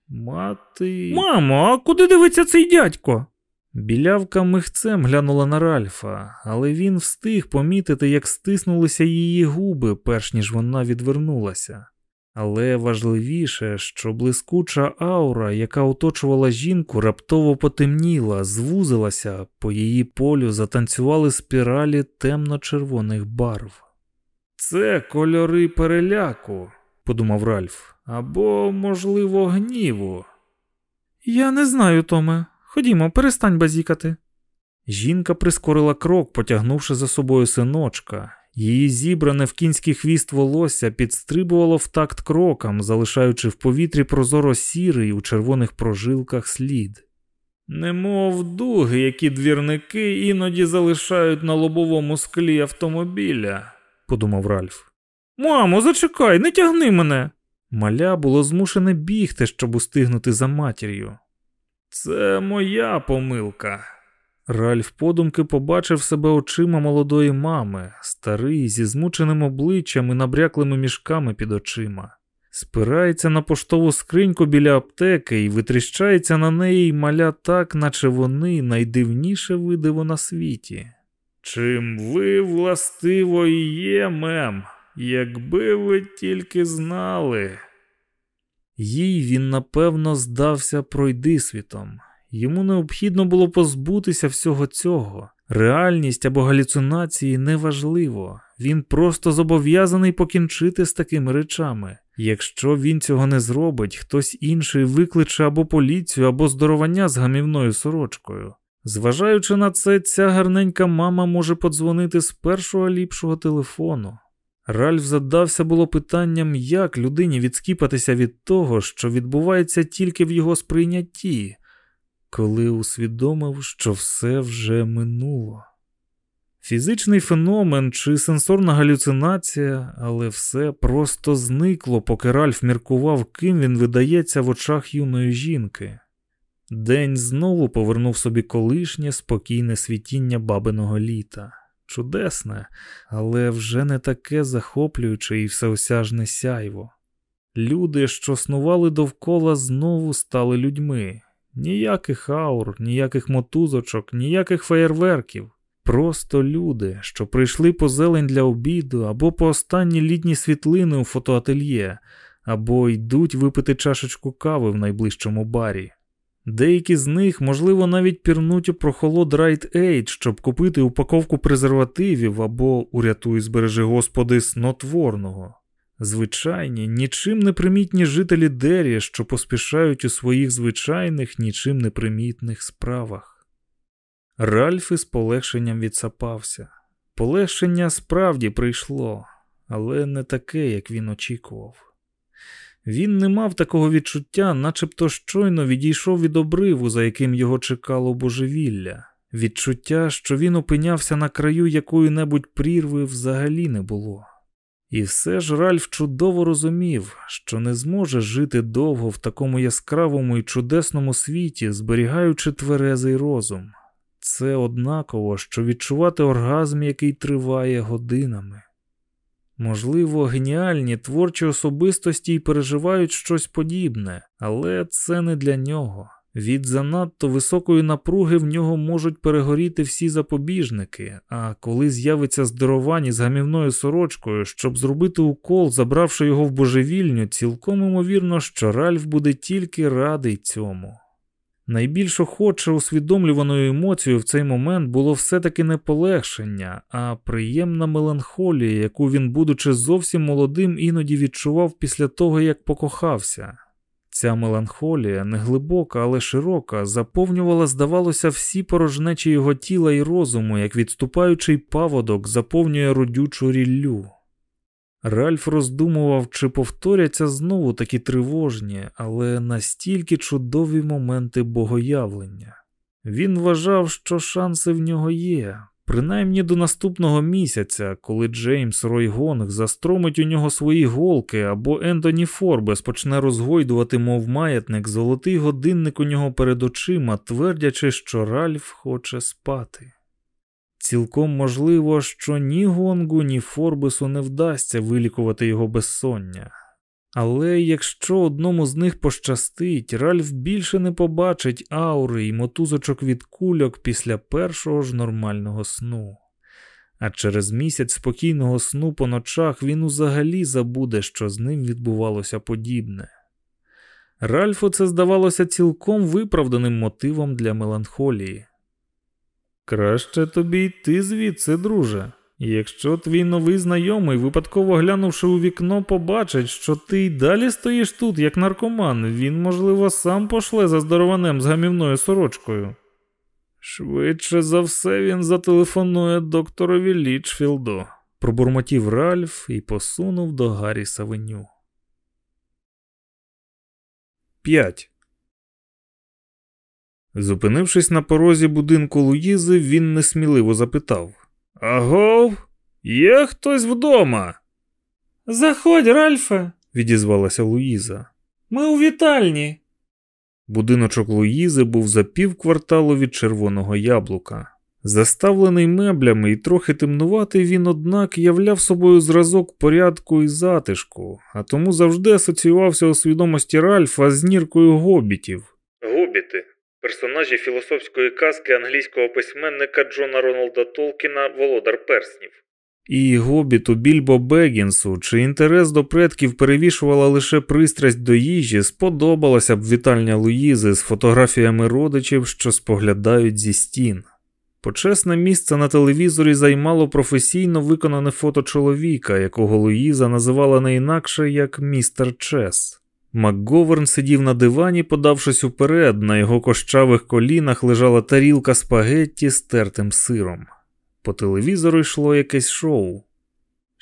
мати. Мамо, а куди дивиться цей дядько? Білявка михцем глянула на Ральфа, але він встиг помітити, як стиснулися її губи, перш ніж вона відвернулася. Але важливіше, що блискуча аура, яка оточувала жінку, раптово потемніла, звузилася, по її полю затанцювали спіралі темно-червоних барв. Це кольори переляку, подумав Ральф, або, можливо, гніву. Я не знаю, Томе. Ходімо, перестань базікати. Жінка прискорила крок, потягнувши за собою синочка. Її зібране в кінський хвіст волосся підстрибувало в такт крокам, залишаючи в повітрі прозоро сірий у червоних прожилках слід. Немов дуги, які двірники іноді залишають на лобовому склі автомобіля, подумав Ральф. Мамо, зачекай, не тягни мене. Маля було змушене бігти, щоб устигнути за матір'ю. Це моя помилка. Ральф подумки побачив себе очима молодої мами, старий, зі змученим обличчям і набряклими мішками під очима. спирається на поштову скриньку біля аптеки і витріщається на неї й маля так, наче вони найдивніше видиво на світі. Чим ви властиво і є, мем, якби ви тільки знали. Їй він напевно здався пройдисвітом. Йому необхідно було позбутися всього цього. Реальність або галюцинації неважливо. Він просто зобов'язаний покінчити з такими речами. Якщо він цього не зробить, хтось інший викличе або поліцію, або здоровання з гамівною сорочкою. Зважаючи на це, ця гарненька мама може подзвонити з першого ліпшого телефону. Ральф задався було питанням, як людині відскіпатися від того, що відбувається тільки в його сприйнятті, коли усвідомив, що все вже минуло. Фізичний феномен чи сенсорна галюцинація, але все просто зникло, поки Ральф міркував, ким він видається в очах юної жінки. День знову повернув собі колишнє спокійне світіння бабиного літа. Чудесне, але вже не таке захоплююче і всеосяжне сяйво. Люди, що снували довкола, знову стали людьми. Ніяких аур, ніяких мотузочок, ніяких феєрверків. Просто люди, що прийшли по зелень для обіду, або по останні літні світлини у фотоательє, або йдуть випити чашечку кави в найближчому барі. Деякі з них, можливо, навіть пірнуть у прохолод Right Aid, щоб купити упаковку презервативів або, урятуй, збережи господи, снотворного. Звичайні, нічим не примітні жителі Дері, що поспішають у своїх звичайних, нічим не примітних справах. Ральф із полегшенням відсапався. Полегшення справді прийшло, але не таке, як він очікував. Він не мав такого відчуття, начебто щойно відійшов від обриву, за яким його чекало божевілля. Відчуття, що він опинявся на краю якої-небудь прірви, взагалі не було. І все ж Ральф чудово розумів, що не зможе жити довго в такому яскравому і чудесному світі, зберігаючи тверезий розум. Це однаково, що відчувати оргазм, який триває годинами. Можливо, геніальні творчі особистості й переживають щось подібне, але це не для нього. Від занадто високої напруги в нього можуть перегоріти всі запобіжники, а коли з'явиться здоровані з гамівною сорочкою, щоб зробити укол, забравши його в божевільню, цілком імовірно, що Ральф буде тільки радий цьому. Найбільш охоче усвідомлюваною емоцією в цей момент було все-таки не полегшення, а приємна меланхолія, яку він, будучи зовсім молодим, іноді відчував після того, як покохався. Ця меланхолія, не глибока, але широка, заповнювала, здавалося, всі порожнечі його тіла і розуму, як відступаючий паводок заповнює родючу ріллю. Ральф роздумував, чи повторяться знову такі тривожні, але настільки чудові моменти богоявлення. Він вважав, що шанси в нього є, принаймні до наступного місяця, коли Джеймс Ройгонг застромить у нього свої голки, або Ентоні Форбес почне розгойдувати, мов маятник, золотий годинник у нього перед очима, твердячи, що Ральф хоче спати. Цілком можливо, що ні Гонгу, ні Форбесу не вдасться вилікувати його безсоння. Але якщо одному з них пощастить, Ральф більше не побачить аури і мотузочок від кульок після першого ж нормального сну. А через місяць спокійного сну по ночах він взагалі забуде, що з ним відбувалося подібне. Ральфу це здавалося цілком виправданим мотивом для меланхолії. Краще тобі йти звідси, друже. Якщо твій новий знайомий, випадково глянувши у вікно, побачить, що ти й далі стоїш тут, як наркоман, він, можливо, сам пошле за здорованем з гамівною сорочкою. Швидше за все він зателефонує докторові Лічфілду, пробурмотів Ральф і посунув до Гаррі Савеню. 5. Зупинившись на порозі будинку Луїзи, він несміливо запитав Агов, є хтось вдома? Заходь, Ральфе, відізвалася Луїза. Ми у вітальні. Будиночок Луїзи був за пів кварталу від червоного яблука. Заставлений меблями і трохи темнуватий він, однак, являв собою зразок порядку і затишку, а тому завжди асоціювався у свідомості Ральфа з ніркою гобітів. Гобіти персонажі філософської казки англійського письменника Джона Роналда Толкіна Володар Перснів. І гобіту Більбо Бегінсу, чи інтерес до предків перевішувала лише пристрасть до їжі, сподобалася б вітальня Луїзи з фотографіями родичів, що споглядають зі стін. Почесне місце на телевізорі займало професійно виконане фото чоловіка, якого Луїза називала не інакше як містер Чес. МакГоверн сидів на дивані, подавшись уперед, на його кощавих колінах лежала тарілка спагетті з тертим сиром. По телевізору йшло якесь шоу.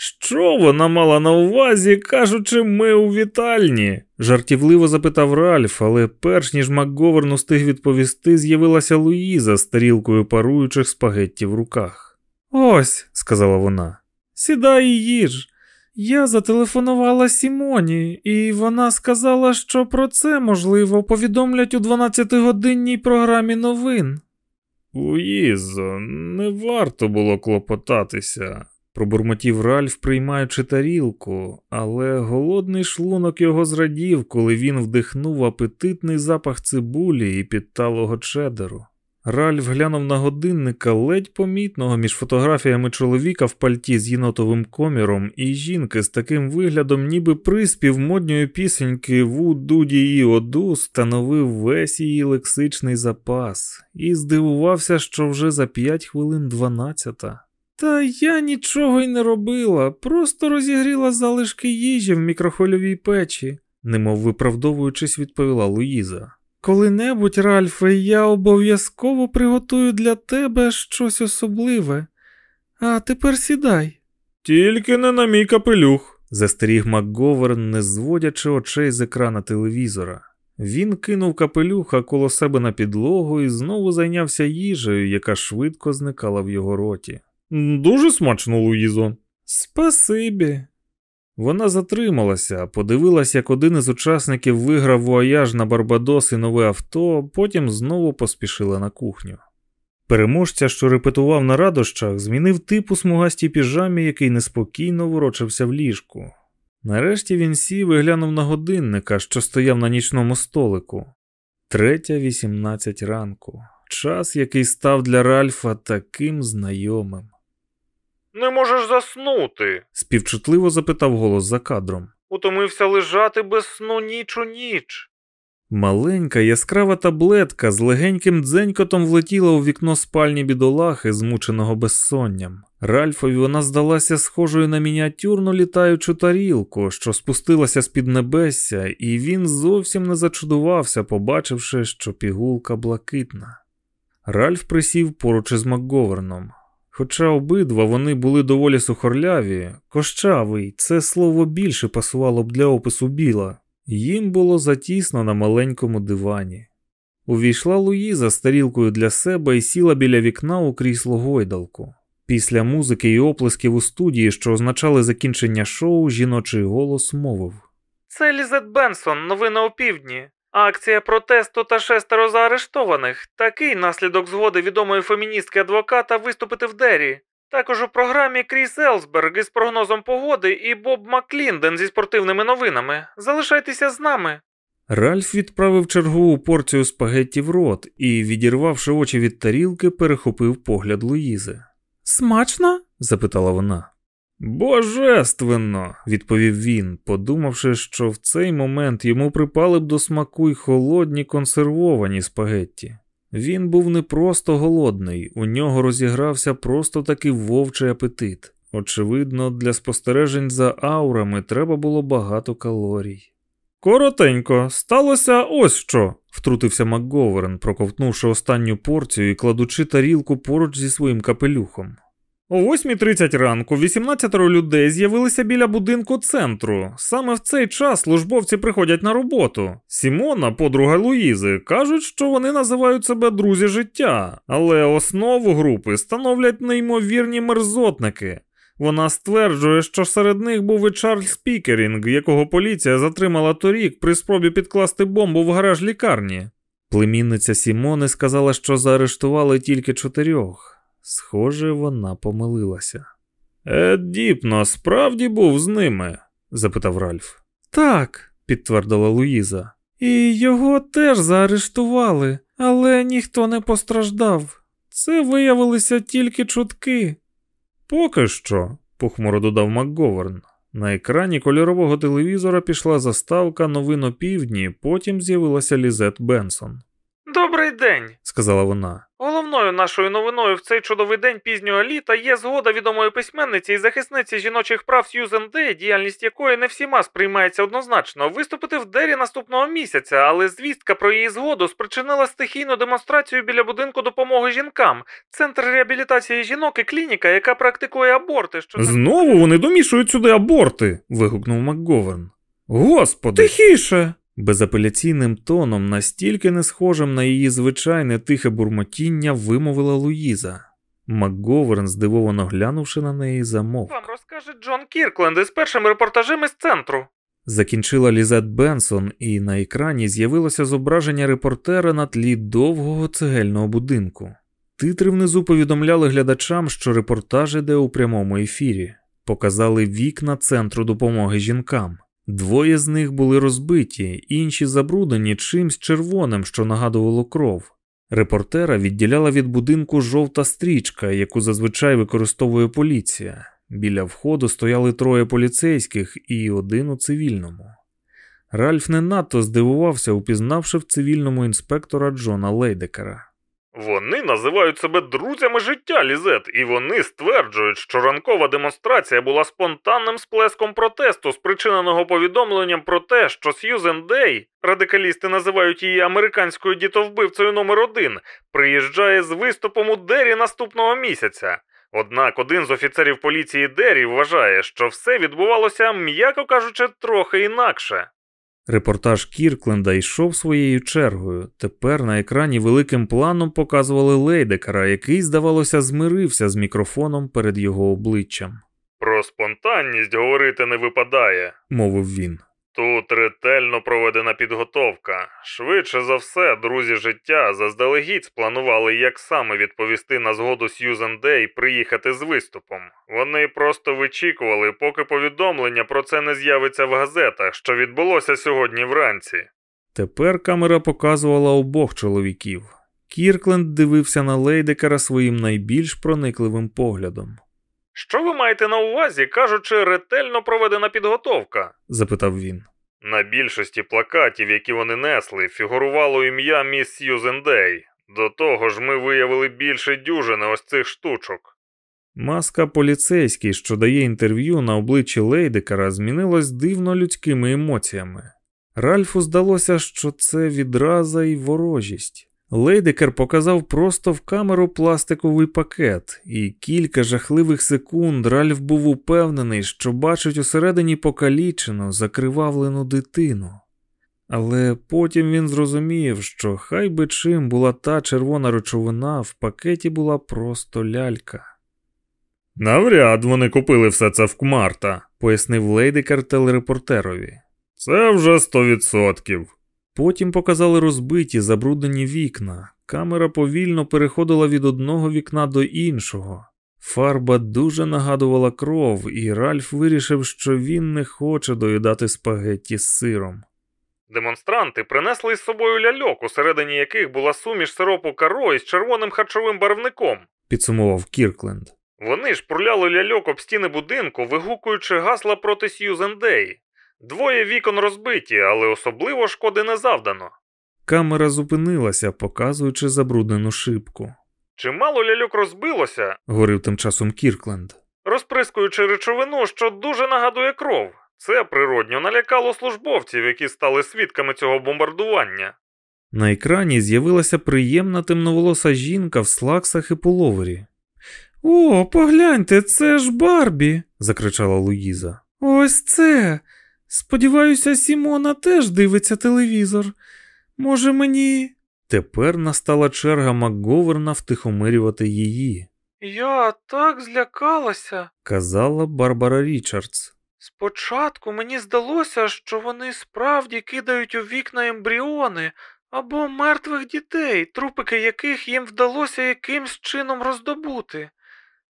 Що вона мала на увазі, кажучи, ми у вітальні? жартівливо запитав Ральф, але перш ніж МакГоверн устиг відповісти, з'явилася Луїза з тарілкою паруючих спагетті в руках. Ось, сказала вона, сідай і їж. Я зателефонувала Сімоні, і вона сказала, що про це, можливо, повідомлять у 12-годинній програмі новин. Луїзо, не варто було клопотатися, пробурмотів Ральф, приймаючи тарілку, але голодний шлунок його зрадів, коли він вдихнув апетитний запах цибулі і підталого чедеру. Ральф глянув на годинника ледь помітного між фотографіями чоловіка в пальті з єнотовим коміром і жінки з таким виглядом, ніби приспів модньої пісеньки Ву Дуді і Оду становив весь її лексичний запас, і здивувався, що вже за п'ять хвилин дванадцята. Та я нічого й не робила, просто розігріла залишки їжі в мікрохвильовій печі, немов виправдовуючись, відповіла Луїза. Коли-небудь, Ральфе, я обов'язково приготую для тебе щось особливе. А тепер сідай. Тільки не на мій капелюх, застеріг МакГоверн, не зводячи очей з екрана телевізора. Він кинув капелюха коло себе на підлогу і знову зайнявся їжею, яка швидко зникала в його роті. Дуже смачно, Луїзо. Спасибі. Вона затрималася, подивилась, як один із учасників виграв вояж на Барбадос і нове авто, потім знову поспішила на кухню. Переможця, що репетував на радощах, змінив тип у смугастій піжамі, який неспокійно ворочався в ліжку. Нарешті він сів і глянув на годинника, що стояв на нічному столику. Третя вісімнадцять ранку. Час, який став для Ральфа таким знайомим. Не можеш заснути, співчутливо запитав голос за кадром. Утомився лежати без сну ніч у ніч. Маленька яскрава таблетка з легеньким дзенькотом влетіла у вікно спальні бідолахи, змученого безсонням. Ральфові вона здалася схожою на мініатюрну літаючу тарілку, що спустилася з під небесся, і він зовсім не зачудувався, побачивши, що пігулка блакитна. Ральф присів поруч із Макговерном. Хоча обидва вони були доволі сухорляві, кощавий це слово більше пасувало б для опису біла, їм було затісно на маленькому дивані. Увійшла Луїза з тарілкою для себе і сіла біля вікна у крісло гойдалку. Після музики і оплесків у студії, що означали закінчення шоу, жіночий голос мовив: Це Лізет Бенсон, новини опівдні. Акція протесту та шестеро заарештованих. Такий наслідок згоди відомої феміністки адвоката виступити в Дері. Також у програмі Кріс Елсберг із прогнозом погоди і Боб Маклінден зі спортивними новинами. Залишайтеся з нами. Ральф відправив чергову порцію спагетті в рот і, відірвавши очі від тарілки, перехопив погляд Луїзи. Смачно? запитала вона. Божественно, відповів він, подумавши, що в цей момент йому припали б до смаку й холодні консервовані спагетті. Він був не просто голодний, у нього розігрався просто такий вовчий апетит. Очевидно, для спостережень за аурами треба було багато калорій. Коротенько, сталося ось що, втрутився МакГоверн, проковтнувши останню порцію і кладучи тарілку поруч зі своїм капелюхом. О 8.30 ранку 18 людей з'явилися біля будинку центру. Саме в цей час службовці приходять на роботу. Сімона, подруга Луїзи, кажуть, що вони називають себе друзі життя, але основу групи становлять неймовірні мерзотники. Вона стверджує, що серед них був і Чарльз Пікерінг, якого поліція затримала торік при спробі підкласти бомбу в гараж лікарні. Племінниця Сімони сказала, що заарештували тільки чотирьох. Схоже, вона помилилася. Ед Діпно справді був з ними? запитав Ральф. Так, підтвердила Луїза. І його теж заарештували, але ніхто не постраждав. Це виявилися тільки чутки. Поки що, похмуро додав МакГоверн. На екрані кольорового телевізора пішла заставка новин опівдні, потім з'явилася Лізет Бенсон. Добрий день. Сказала вона. Головною нашою новиною в цей чудовий день пізнього літа є згода відомої письменниці і захисниці жіночих прав Сьюзен Дей, діяльність якої не всіма сприймається однозначно, виступити в Дері наступного місяця, але звістка про її згоду спричинила стихійну демонстрацію біля будинку допомоги жінкам, центр реабілітації жінок і клініка, яка практикує аборти. Що Знову вони домішують сюди аборти. вигукнув МакГоверн. Господи! Тихіше! Безапеляційним тоном, настільки не схожим на її звичайне тихе бурмотіння, вимовила Луїза. МакГоверн, здивовано глянувши на неї, замовк. вам розкаже Джон Кіркленд із першим репортажем із центру. Закінчила Лізет Бенсон, і на екрані з'явилося зображення репортера на тлі довгого цегельного будинку. Титри внизу повідомляли глядачам, що репортаж іде у прямому ефірі. Показали вікна центру допомоги жінкам. Двоє з них були розбиті, інші забруднені чимсь червоним, що нагадувало кров. Репортера відділяла від будинку жовта стрічка, яку зазвичай використовує поліція. Біля входу стояли троє поліцейських і один у цивільному. Ральф не надто здивувався, упізнавши в цивільному інспектора Джона Лейдекера. Вони називають себе друзями життя, Лізет, і вони стверджують, що ранкова демонстрація була спонтанним сплеском протесту, спричиненого повідомленням про те, що Сьюзен Дей, радикалісти називають її американською дітовбивцею номер один, приїжджає з виступом у Дері наступного місяця. Однак один з офіцерів поліції Дері вважає, що все відбувалося, м'яко кажучи, трохи інакше. Репортаж Кіркленда йшов своєю чергою. Тепер на екрані великим планом показували Лейдекера, який, здавалося, змирився з мікрофоном перед його обличчям, Про спонтанність говорити не випадає. мовив він. Тут ретельно проведена підготовка. Швидше за все, друзі життя заздалегідь спланували, як саме відповісти на згоду Сьюзен Дей приїхати з виступом. Вони просто вичікували, поки повідомлення про це не з'явиться в газетах, що відбулося сьогодні вранці. Тепер камера показувала обох чоловіків. Кіркленд дивився на Лейдекера своїм найбільш проникливим поглядом. Що ви маєте на увазі, кажучи, ретельно проведена підготовка? запитав він. На більшості плакатів, які вони несли, фігурувало ім'я міс Сьюзен Дей. До того ж, ми виявили більше дюжини ось цих штучок. Маска поліцейський, що дає інтерв'ю на обличчі Лейдекера, змінилась дивно людськими емоціями. Ральфу здалося, що це відраза і ворожість. Лейдекер показав просто в камеру пластиковий пакет, і кілька жахливих секунд Ральф був упевнений, що бачить усередині покалічену, закривавлену дитину. Але потім він зрозумів, що хай би чим була та червона речовина, в пакеті була просто лялька. Навряд вони купили все це в Кмарта, пояснив Лейдекер телерепортерові. Це вже сто відсотків. Потім показали розбиті, забруднені вікна. Камера повільно переходила від одного вікна до іншого. Фарба дуже нагадувала кров, і Ральф вирішив, що він не хоче доїдати спагетті з сиром. Демонстранти принесли з собою ляльок, усередині яких була суміш сиропу каро із червоним харчовим барвником. Підсумував Кіркленд. Вони ж пруляли ляльок об стіни будинку, вигукуючи гасла проти Сьюзен Дей. Двоє вікон розбиті, але особливо шкоди не завдано. Камера зупинилася, показуючи забруднену шибку. Чимало ляльок розбилося, Говорив тим часом Кіркленд. розприскуючи речовину, що дуже нагадує кров. Це природньо налякало службовців, які стали свідками цього бомбардування. На екрані з'явилася приємна темноволоса жінка в слаксах і пуловері. О, погляньте, це ж Барбі. закричала Луїза. Ось це. Сподіваюся, Сімона теж дивиться телевізор. Може, мені. Тепер настала черга Макговерна втихомирювати її, Я так злякалася. казала Барбара Річардс. Спочатку мені здалося, що вони справді кидають у вікна ембріони, Або мертвих дітей, трупики яких їм вдалося якимсь чином роздобути.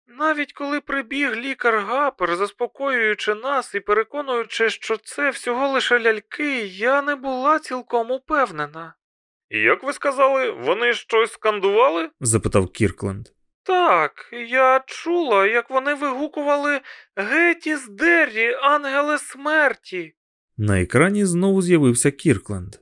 Навіть коли прибіг лікар Гапер, заспокоюючи нас і переконуючи, що це всього лише ляльки, я не була цілком упевнена. Як ви сказали, вони щось скандували? запитав Кіркленд. Так, я чула, як вони вигукували Геть із Деррі, ангели смерті. На екрані знову з'явився Кіркленд.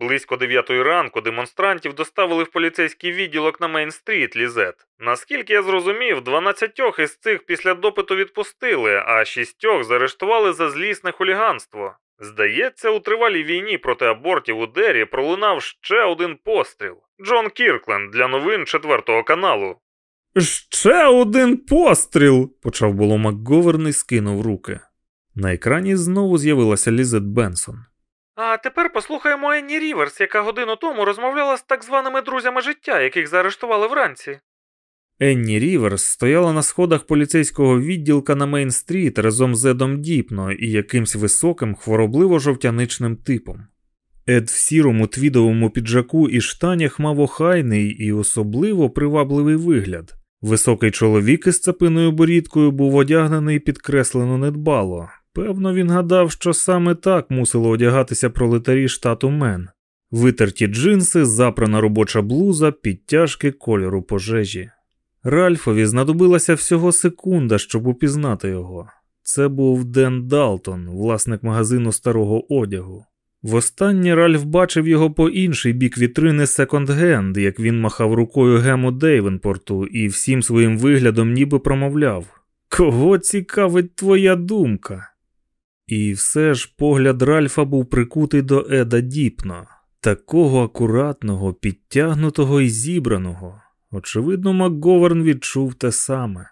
Близько дев'ятої ранку демонстрантів доставили в поліцейський відділок на Мейн-стріт, Лізет. Наскільки я зрозумів, дванадцятьох із цих після допиту відпустили, а шістьох заарештували за злісне хуліганство. Здається, у тривалій війні проти абортів у Дері пролунав ще один постріл. Джон Кіркленд для новин четвертого каналу. Ще один постріл. почав було МакГоверн і скинув руки. На екрані знову з'явилася Лізет Бенсон. А тепер послухаємо Енні Ріверс, яка годину тому розмовляла з так званими друзями життя, яких заарештували вранці. Енні Ріверс стояла на сходах поліцейського відділка на Мейн-стріт разом з Едом Діпно і якимсь високим, хворобливо-жовтяничним типом. Ед в сірому твідовому піджаку і штанях мав охайний і особливо привабливий вигляд. Високий чоловік із цапиною борідкою був одягнений підкреслено недбало. Певно, він гадав, що саме так мусило одягатися пролетарі штату Мен. Витерті джинси, запрана робоча блуза, підтяжки кольору пожежі. Ральфові знадобилася всього секунда, щоб упізнати його. Це був Ден Далтон, власник магазину старого одягу. Востаннє Ральф бачив його по інший бік вітрини секонд-генд, як він махав рукою Гему Дейвенпорту і всім своїм виглядом ніби промовляв Кого цікавить твоя думка? І все ж погляд Ральфа був прикутий до Еда Діпно, такого акуратного, підтягнутого і зібраного. Очевидно, МакГоверн відчув те саме.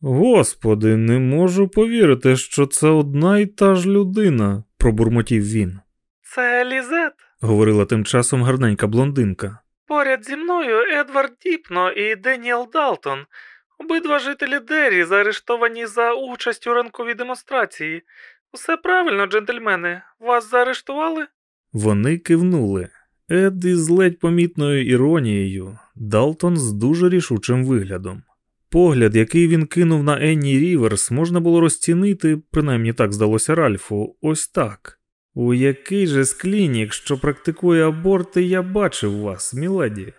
Господи, не можу повірити, що це одна й та ж людина, пробурмотів він. Це Лізет. говорила тим часом гарненька блондинка. Поряд зі мною Едвард Діпно і Деніел Далтон. Обидва жителі Дері заарештовані за участь у ранковій демонстрації. Усе правильно, джентльмени. Вас заарештували? Вони кивнули. Ед із ледь помітною іронією, Далтон з дуже рішучим виглядом. Погляд, який він кинув на Енні Ріверс, можна було розцінити, принаймні так здалося Ральфу, ось так. У який же з клінік, що практикує аборти, я бачив вас, міледі?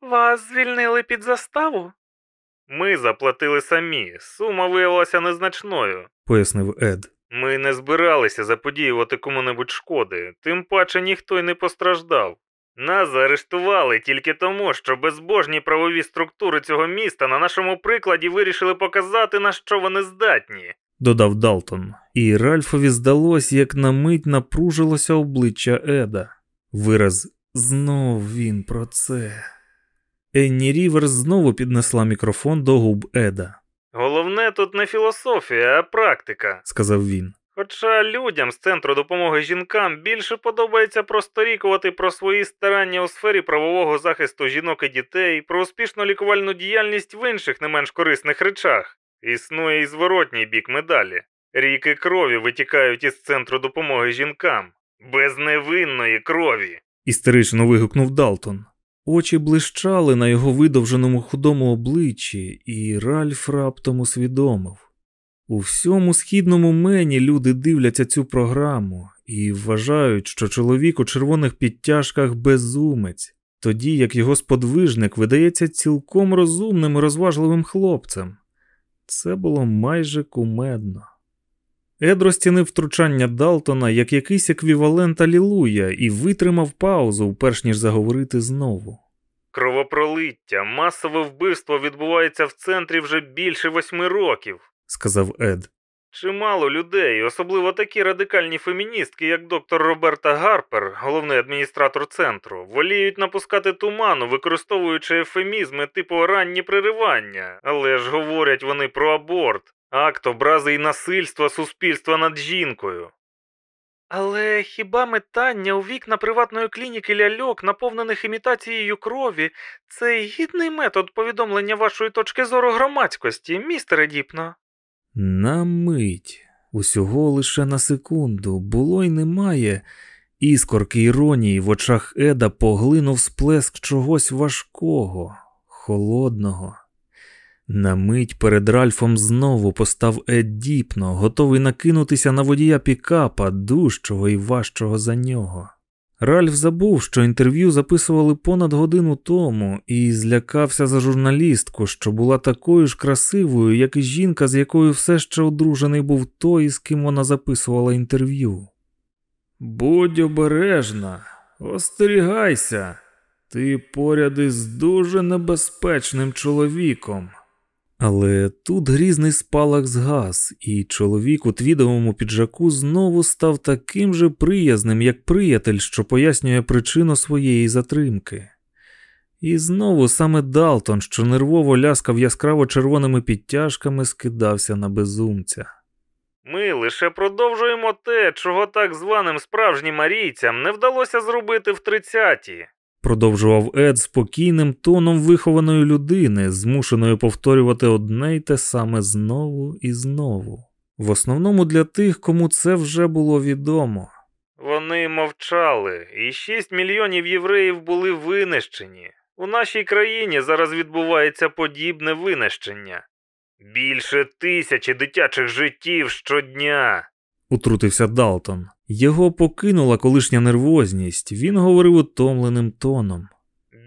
Вас звільнили під заставу? Ми заплатили самі, сума виявилася незначною. пояснив Ед. Ми не збиралися заподіювати кому-небудь шкоди, тим паче ніхто й не постраждав. Нас заарештували тільки тому, що безбожні правові структури цього міста на нашому прикладі вирішили показати, на що вони здатні. додав Далтон, і Ральфові здалось, як на мить напружилося обличчя Еда. Вираз знов він про це. Енні Ріверс знову піднесла мікрофон до губ Еда, Головне тут не філософія, а практика. сказав він. Хоча людям з центру допомоги жінкам більше подобається просторікувати про свої старання у сфері правового захисту жінок і дітей, про успішну лікувальну діяльність в інших не менш корисних речах. Існує і зворотній бік медалі. Ріки крові витікають із центру допомоги жінкам. Без невинної крові. істерично вигукнув Далтон. Очі блищали на його видовженому худому обличчі, і Ральф раптом усвідомив. У всьому східному мені люди дивляться цю програму і вважають, що чоловік у червоних підтяжках безумець, тоді як його сподвижник видається цілком розумним і розважливим хлопцем. Це було майже кумедно. Ед розцінив втручання Далтона як якийсь еквівалент Алілуя і витримав паузу, перш ніж заговорити знову. Кровопролиття, масове вбивство відбувається в центрі вже більше восьми років. сказав Ед. Чимало людей, особливо такі радикальні феміністки, як доктор Роберта Гарпер, головний адміністратор центру, воліють напускати туману, використовуючи ефемізми типу ранні приривання, але ж говорять вони про аборт, акт образи і насильства суспільства над жінкою. Але хіба метання у вікна приватної клініки ляльок, наповнених імітацією крові, це гідний метод повідомлення вашої точки зору громадськості, містере Діпно? На мить, усього лише на секунду, було й немає, Іскорки іронії в очах Еда поглинув сплеск чогось важкого, холодного. На мить перед Ральфом знову постав Ед готовий накинутися на водія пікапа, дужчого і важчого за нього. Ральф забув, що інтерв'ю записували понад годину тому, і злякався за журналістку, що була такою ж красивою, як і жінка, з якою все ще одружений був той, з ким вона записувала інтерв'ю. Будь обережна, остерігайся, ти поряд із дуже небезпечним чоловіком. Але тут грізний спалах згас, і чоловік у твідовому піджаку знову став таким же приязним, як приятель, що пояснює причину своєї затримки. І знову саме Далтон, що нервово ляскав яскраво червоними підтяжками, скидався на безумця. Ми лише продовжуємо те, чого так званим справжнім марійцям не вдалося зробити в тридцяті продовжував Ед спокійним тоном вихованої людини, змушеною повторювати одне й те саме знову і знову. В основному для тих, кому це вже було відомо. Вони мовчали, і 6 мільйонів євреїв були винищені. У нашій країні зараз відбувається подібне винищення. Більше тисячі дитячих життів щодня. Утрутився Далтон. Його покинула колишня нервозність, він говорив утомленим тоном.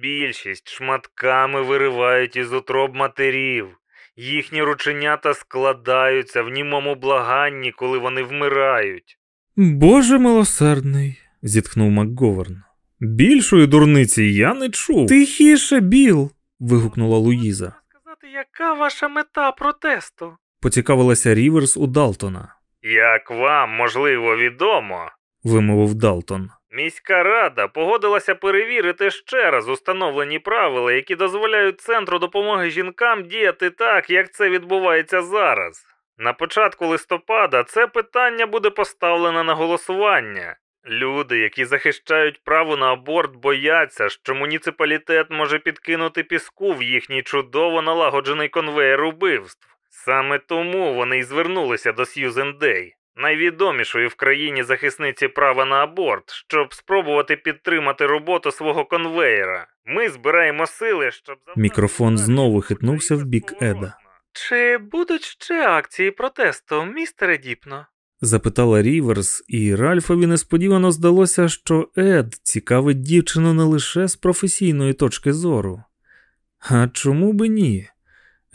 Більшість шматками виривають із утроб матерів, їхні рученята складаються в німому благанні, коли вони вмирають. Боже милосердний, зітхнув МакГоверн. Більшої дурниці я не чув. Тихіше, Біл. вигукнула Луїза. Сказати, яка ваша мета протесту? Поцікавилася Ріверс у Далтона. Як вам, можливо, відомо, вимовив Далтон. Міська рада погодилася перевірити ще раз установлені правила, які дозволяють центру допомоги жінкам діяти так, як це відбувається зараз. На початку листопада це питання буде поставлено на голосування. Люди, які захищають право на аборт, бояться, що муніципалітет може підкинути піску в їхній чудово налагоджений конвейер убивств. Саме тому вони й звернулися до Сьюзен Дей, найвідомішої в країні захисниці права на аборт, щоб спробувати підтримати роботу свого конвеєра. Ми збираємо сили, щоб мікрофон знову хитнувся в бік Еда. Чи будуть ще акції протесту, містере Діпно? запитала Ріверс, і Ральфові несподівано здалося, що Ед цікавить дівчину не лише з професійної точки зору. А чому би ні?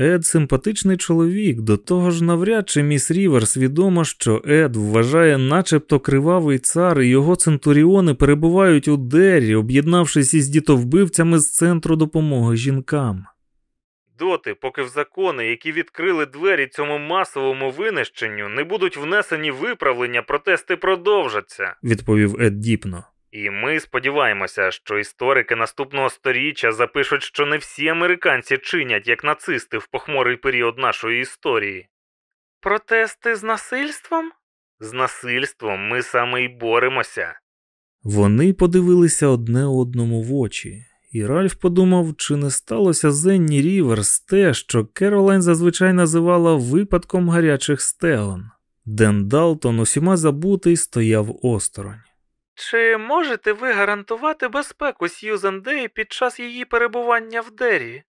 Ед симпатичний чоловік, до того ж навряд чи міс Ріверс відомо, що Ед вважає, начебто кривавий цар, і його центуріони перебувають у дері, об'єднавшись із дітовбивцями з центру допомоги жінкам. Доти, поки в закони, які відкрили двері цьому масовому винищенню, не будуть внесені виправлення, протести продовжаться, відповів Ед Діпно. І ми сподіваємося, що історики наступного сторіччя запишуть, що не всі американці чинять як нацисти в похмурий період нашої історії. Протести з насильством? З насильством ми саме й боремося. Вони подивилися одне одному в очі, і Ральф подумав, чи не сталося з Енні Ріверс те, що Керолайн зазвичай називала випадком гарячих стегон. Ден Далтон усіма забутий стояв осторонь. Чи можете ви гарантувати безпеку Сьюзен Дей під час її перебування в Дері?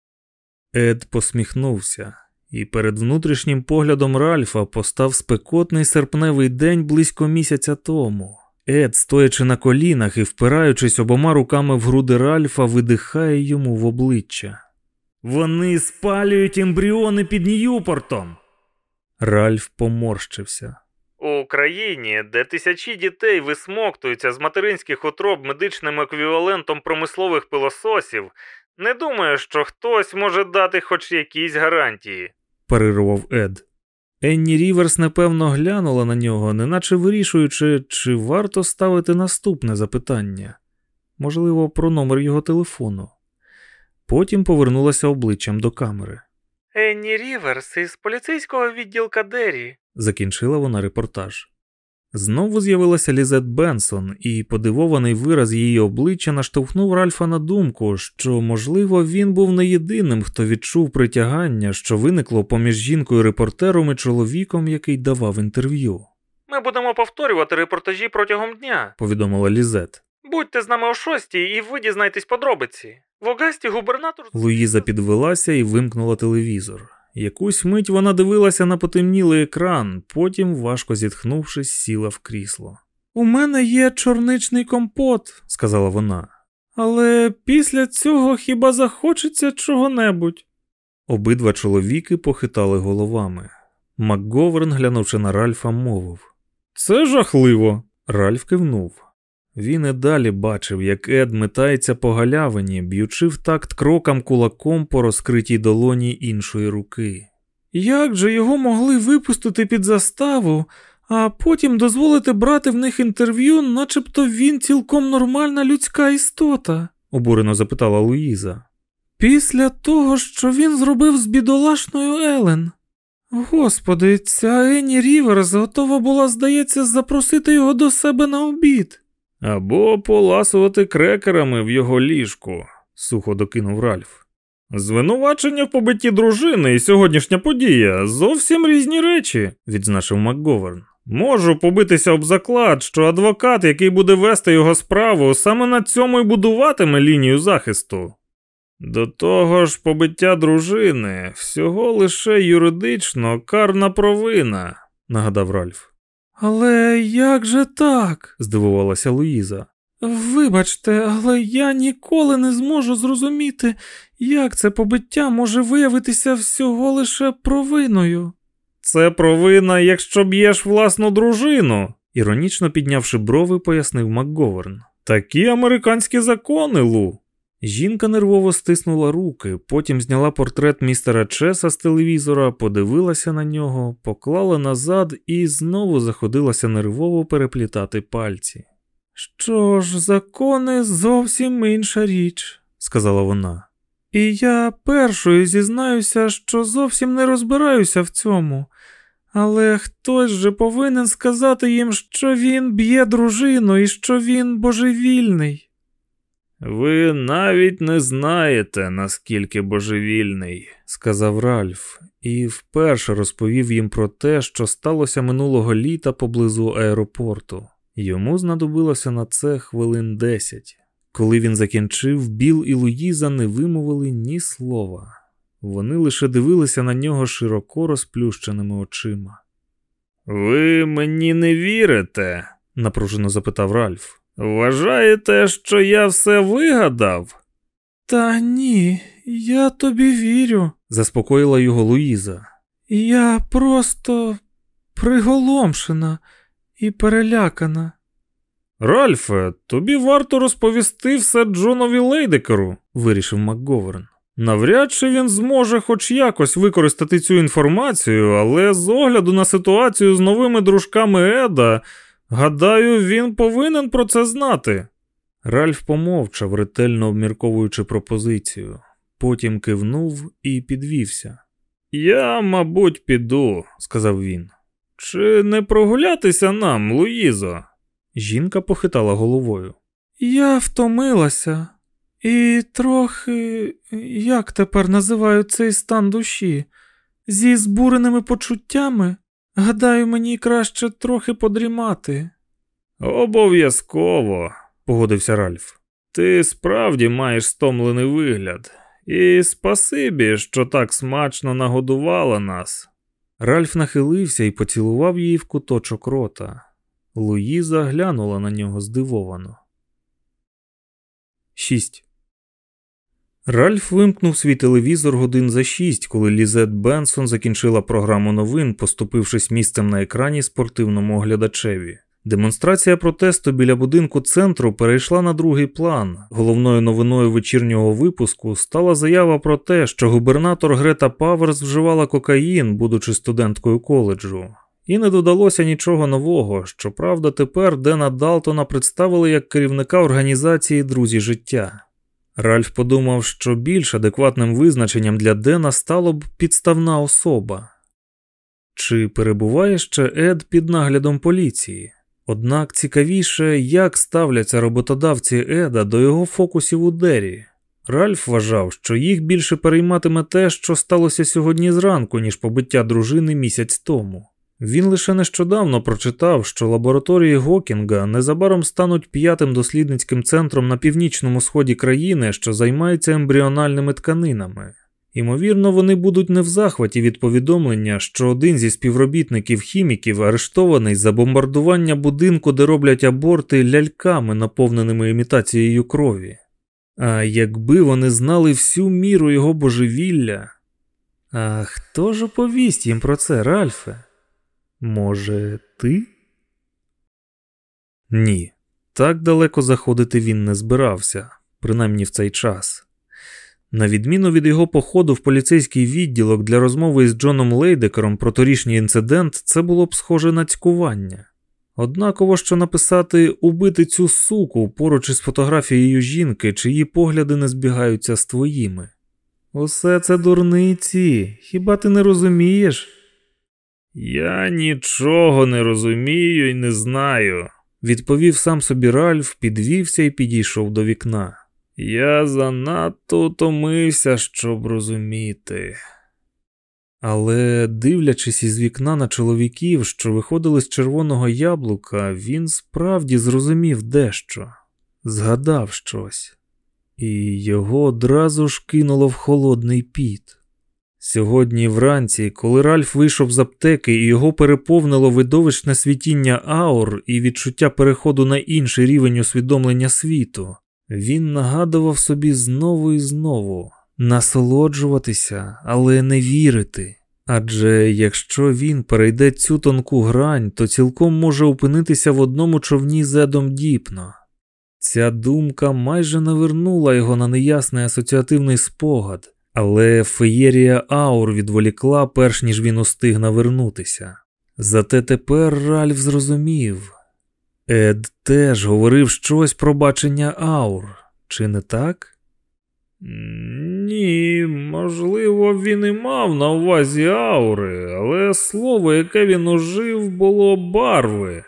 Ед посміхнувся, і перед внутрішнім поглядом Ральфа постав спекотний серпневий день близько місяця тому. Ед, стоячи на колінах і впираючись обома руками в груди Ральфа, видихає йому в обличчя. Вони спалюють ембріони під Ньюпортом. Ральф поморщився. У Україні, де тисячі дітей висмоктуються з материнських утроб медичним еквівалентом промислових пилососів, не думаю, що хтось може дати хоч якісь гарантії, парирував Ед. Енні Ріверс непевно глянула на нього, неначе вирішуючи, чи варто ставити наступне запитання можливо, про номер його телефону. Потім повернулася обличчям до камери. Енні Ріверс із поліцейського відділка Дері, закінчила вона репортаж. Знову з'явилася Лізет Бенсон, і подивований вираз її обличчя наштовхнув Ральфа на думку, що, можливо, він був не єдиним, хто відчув притягання, що виникло поміж жінкою репортером і чоловіком, який давав інтерв'ю. Ми Ми будемо повторювати репортажі протягом дня. повідомила Лізет. Будьте з нами о шостій, і ви дізнаєтесь подробиці. В Огасті губернатор Луїза підвелася і вимкнула телевізор. Якусь мить вона дивилася на потемнілий екран, потім, важко зітхнувшись, сіла в крісло. У мене є чорничний компот, сказала вона. Але після цього хіба захочеться чого-небудь? Обидва чоловіки похитали головами. МакГоверн, глянувши на Ральфа, мовив Це жахливо. Ральф кивнув. Він і далі бачив, як Ед метається по галявині, б'ючи в такт крокам кулаком по розкритій долоні іншої руки. Як же його могли випустити під заставу, а потім дозволити брати в них інтерв'ю, начебто він цілком нормальна людська істота? обурено запитала Луїза. Після того, що він зробив з бідолашною Елен. Господи, ця Ені Ріверс готова була, здається, запросити його до себе на обід. Або поласувати крекерами в його ліжку, сухо докинув Ральф. Звинувачення в побитті дружини і сьогоднішня подія зовсім різні речі, відзначив МакГоверн. Можу побитися об заклад, що адвокат, який буде вести його справу, саме на цьому й будуватиме лінію захисту. До того ж, побиття дружини всього лише юридично карна провина, нагадав Ральф. Але як же так? здивувалася Луїза. Вибачте, але я ніколи не зможу зрозуміти, як це побиття може виявитися всього лише провиною. Це провина, якщо б'єш власну дружину, іронічно піднявши брови, пояснив МакГоверн. Такі американські закони, Лу. Жінка нервово стиснула руки, потім зняла портрет містера Чеса з телевізора, подивилася на нього, поклала назад і знову заходилася нервово переплітати пальці. Що ж, закони зовсім інша річ, сказала вона. І я першою зізнаюся, що зовсім не розбираюся в цьому, але хтось же повинен сказати їм, що він б'є дружину і що він божевільний. Ви навіть не знаєте, наскільки божевільний, сказав Ральф, і вперше розповів їм про те, що сталося минулого літа поблизу аеропорту. Йому знадобилося на це хвилин десять. Коли він закінчив, Біл і Луїза не вимовили ні слова. Вони лише дивилися на нього широко розплющеними очима. Ви мені не вірите? напружено запитав Ральф. Вважаєте, що я все вигадав? Та ні, я тобі вірю, заспокоїла його Луїза. Я просто приголомшена і перелякана. Ральфе, тобі варто розповісти все Джонові Лейдекеру, вирішив МакГоверн. Навряд чи він зможе хоч якось використати цю інформацію, але з огляду на ситуацію з новими дружками Еда. Гадаю, він повинен про це знати. Ральф помовчав, ретельно обмірковуючи пропозицію, потім кивнув і підвівся. Я, мабуть, піду, сказав він. Чи не прогулятися нам, Луїзо? Жінка похитала головою. Я втомилася, і трохи, як тепер називають цей стан душі, зі збуреними почуттями. Гадаю, мені краще трохи подрімати. Обов'язково, погодився Ральф. Ти справді маєш стомлений вигляд, і спасибі, що так смачно нагодувала нас. Ральф нахилився і поцілував її в куточок рота. Луїза глянула на нього здивовано. 6. Ральф вимкнув свій телевізор годин за шість, коли Лізет Бенсон закінчила програму новин, поступившись місцем на екрані спортивному оглядачеві. Демонстрація протесту біля будинку центру перейшла на другий план. Головною новиною вечірнього випуску стала заява про те, що губернатор Грета Паверс вживала кокаїн, будучи студенткою коледжу. І не додалося нічого нового. Щоправда, тепер Дена Далтона представили як керівника організації Друзі життя. Ральф подумав, що більш адекватним визначенням для Дена стало б підставна особа. Чи перебуває ще Ед під наглядом поліції? Однак цікавіше, як ставляться роботодавці Еда до його фокусів у Дері. Ральф вважав, що їх більше перейматиме те, що сталося сьогодні зранку, ніж побиття дружини місяць тому. Він лише нещодавно прочитав, що лабораторії Гокінга незабаром стануть п'ятим дослідницьким центром на північному сході країни, що займається ембріональними тканинами. Ймовірно, вони будуть не в захваті від повідомлення, що один зі співробітників хіміків арештований за бомбардування будинку, де роблять аборти ляльками, наповненими імітацією крові. А якби вони знали всю міру його божевілля. А хто ж оповість їм про це, Ральфе? Може, ти? Ні, так далеко заходити він не збирався, принаймні в цей час. На відміну від його походу в поліцейський відділок для розмови із Джоном Лейдекером про торішній інцидент, це було б схоже на цькування. Однаково що написати убити цю суку поруч із фотографією жінки, чиї погляди не збігаються з твоїми. Усе це дурниці, хіба ти не розумієш? Я нічого не розумію і не знаю, відповів сам собі Ральф, підвівся і підійшов до вікна. Я занадто утомився, щоб розуміти. Але, дивлячись із вікна на чоловіків, що виходили з червоного яблука, він справді зрозумів дещо, згадав щось, і його одразу ж кинуло в холодний піт. Сьогодні вранці, коли Ральф вийшов з аптеки і його переповнило видовищне світіння аур і відчуття переходу на інший рівень усвідомлення світу, він нагадував собі знову і знову насолоджуватися, але не вірити. Адже якщо він перейде цю тонку грань, то цілком може опинитися в одному човні з Едом Діпно. Ця думка майже навернула його на неясний асоціативний спогад, але феєрія аур відволікла, перш ніж він устиг навернутися. Зате тепер Ральф зрозумів. Ед теж говорив щось про бачення аур, чи не так? Ні, можливо, він і мав на увазі аури, але слово, яке він ужив, було барви.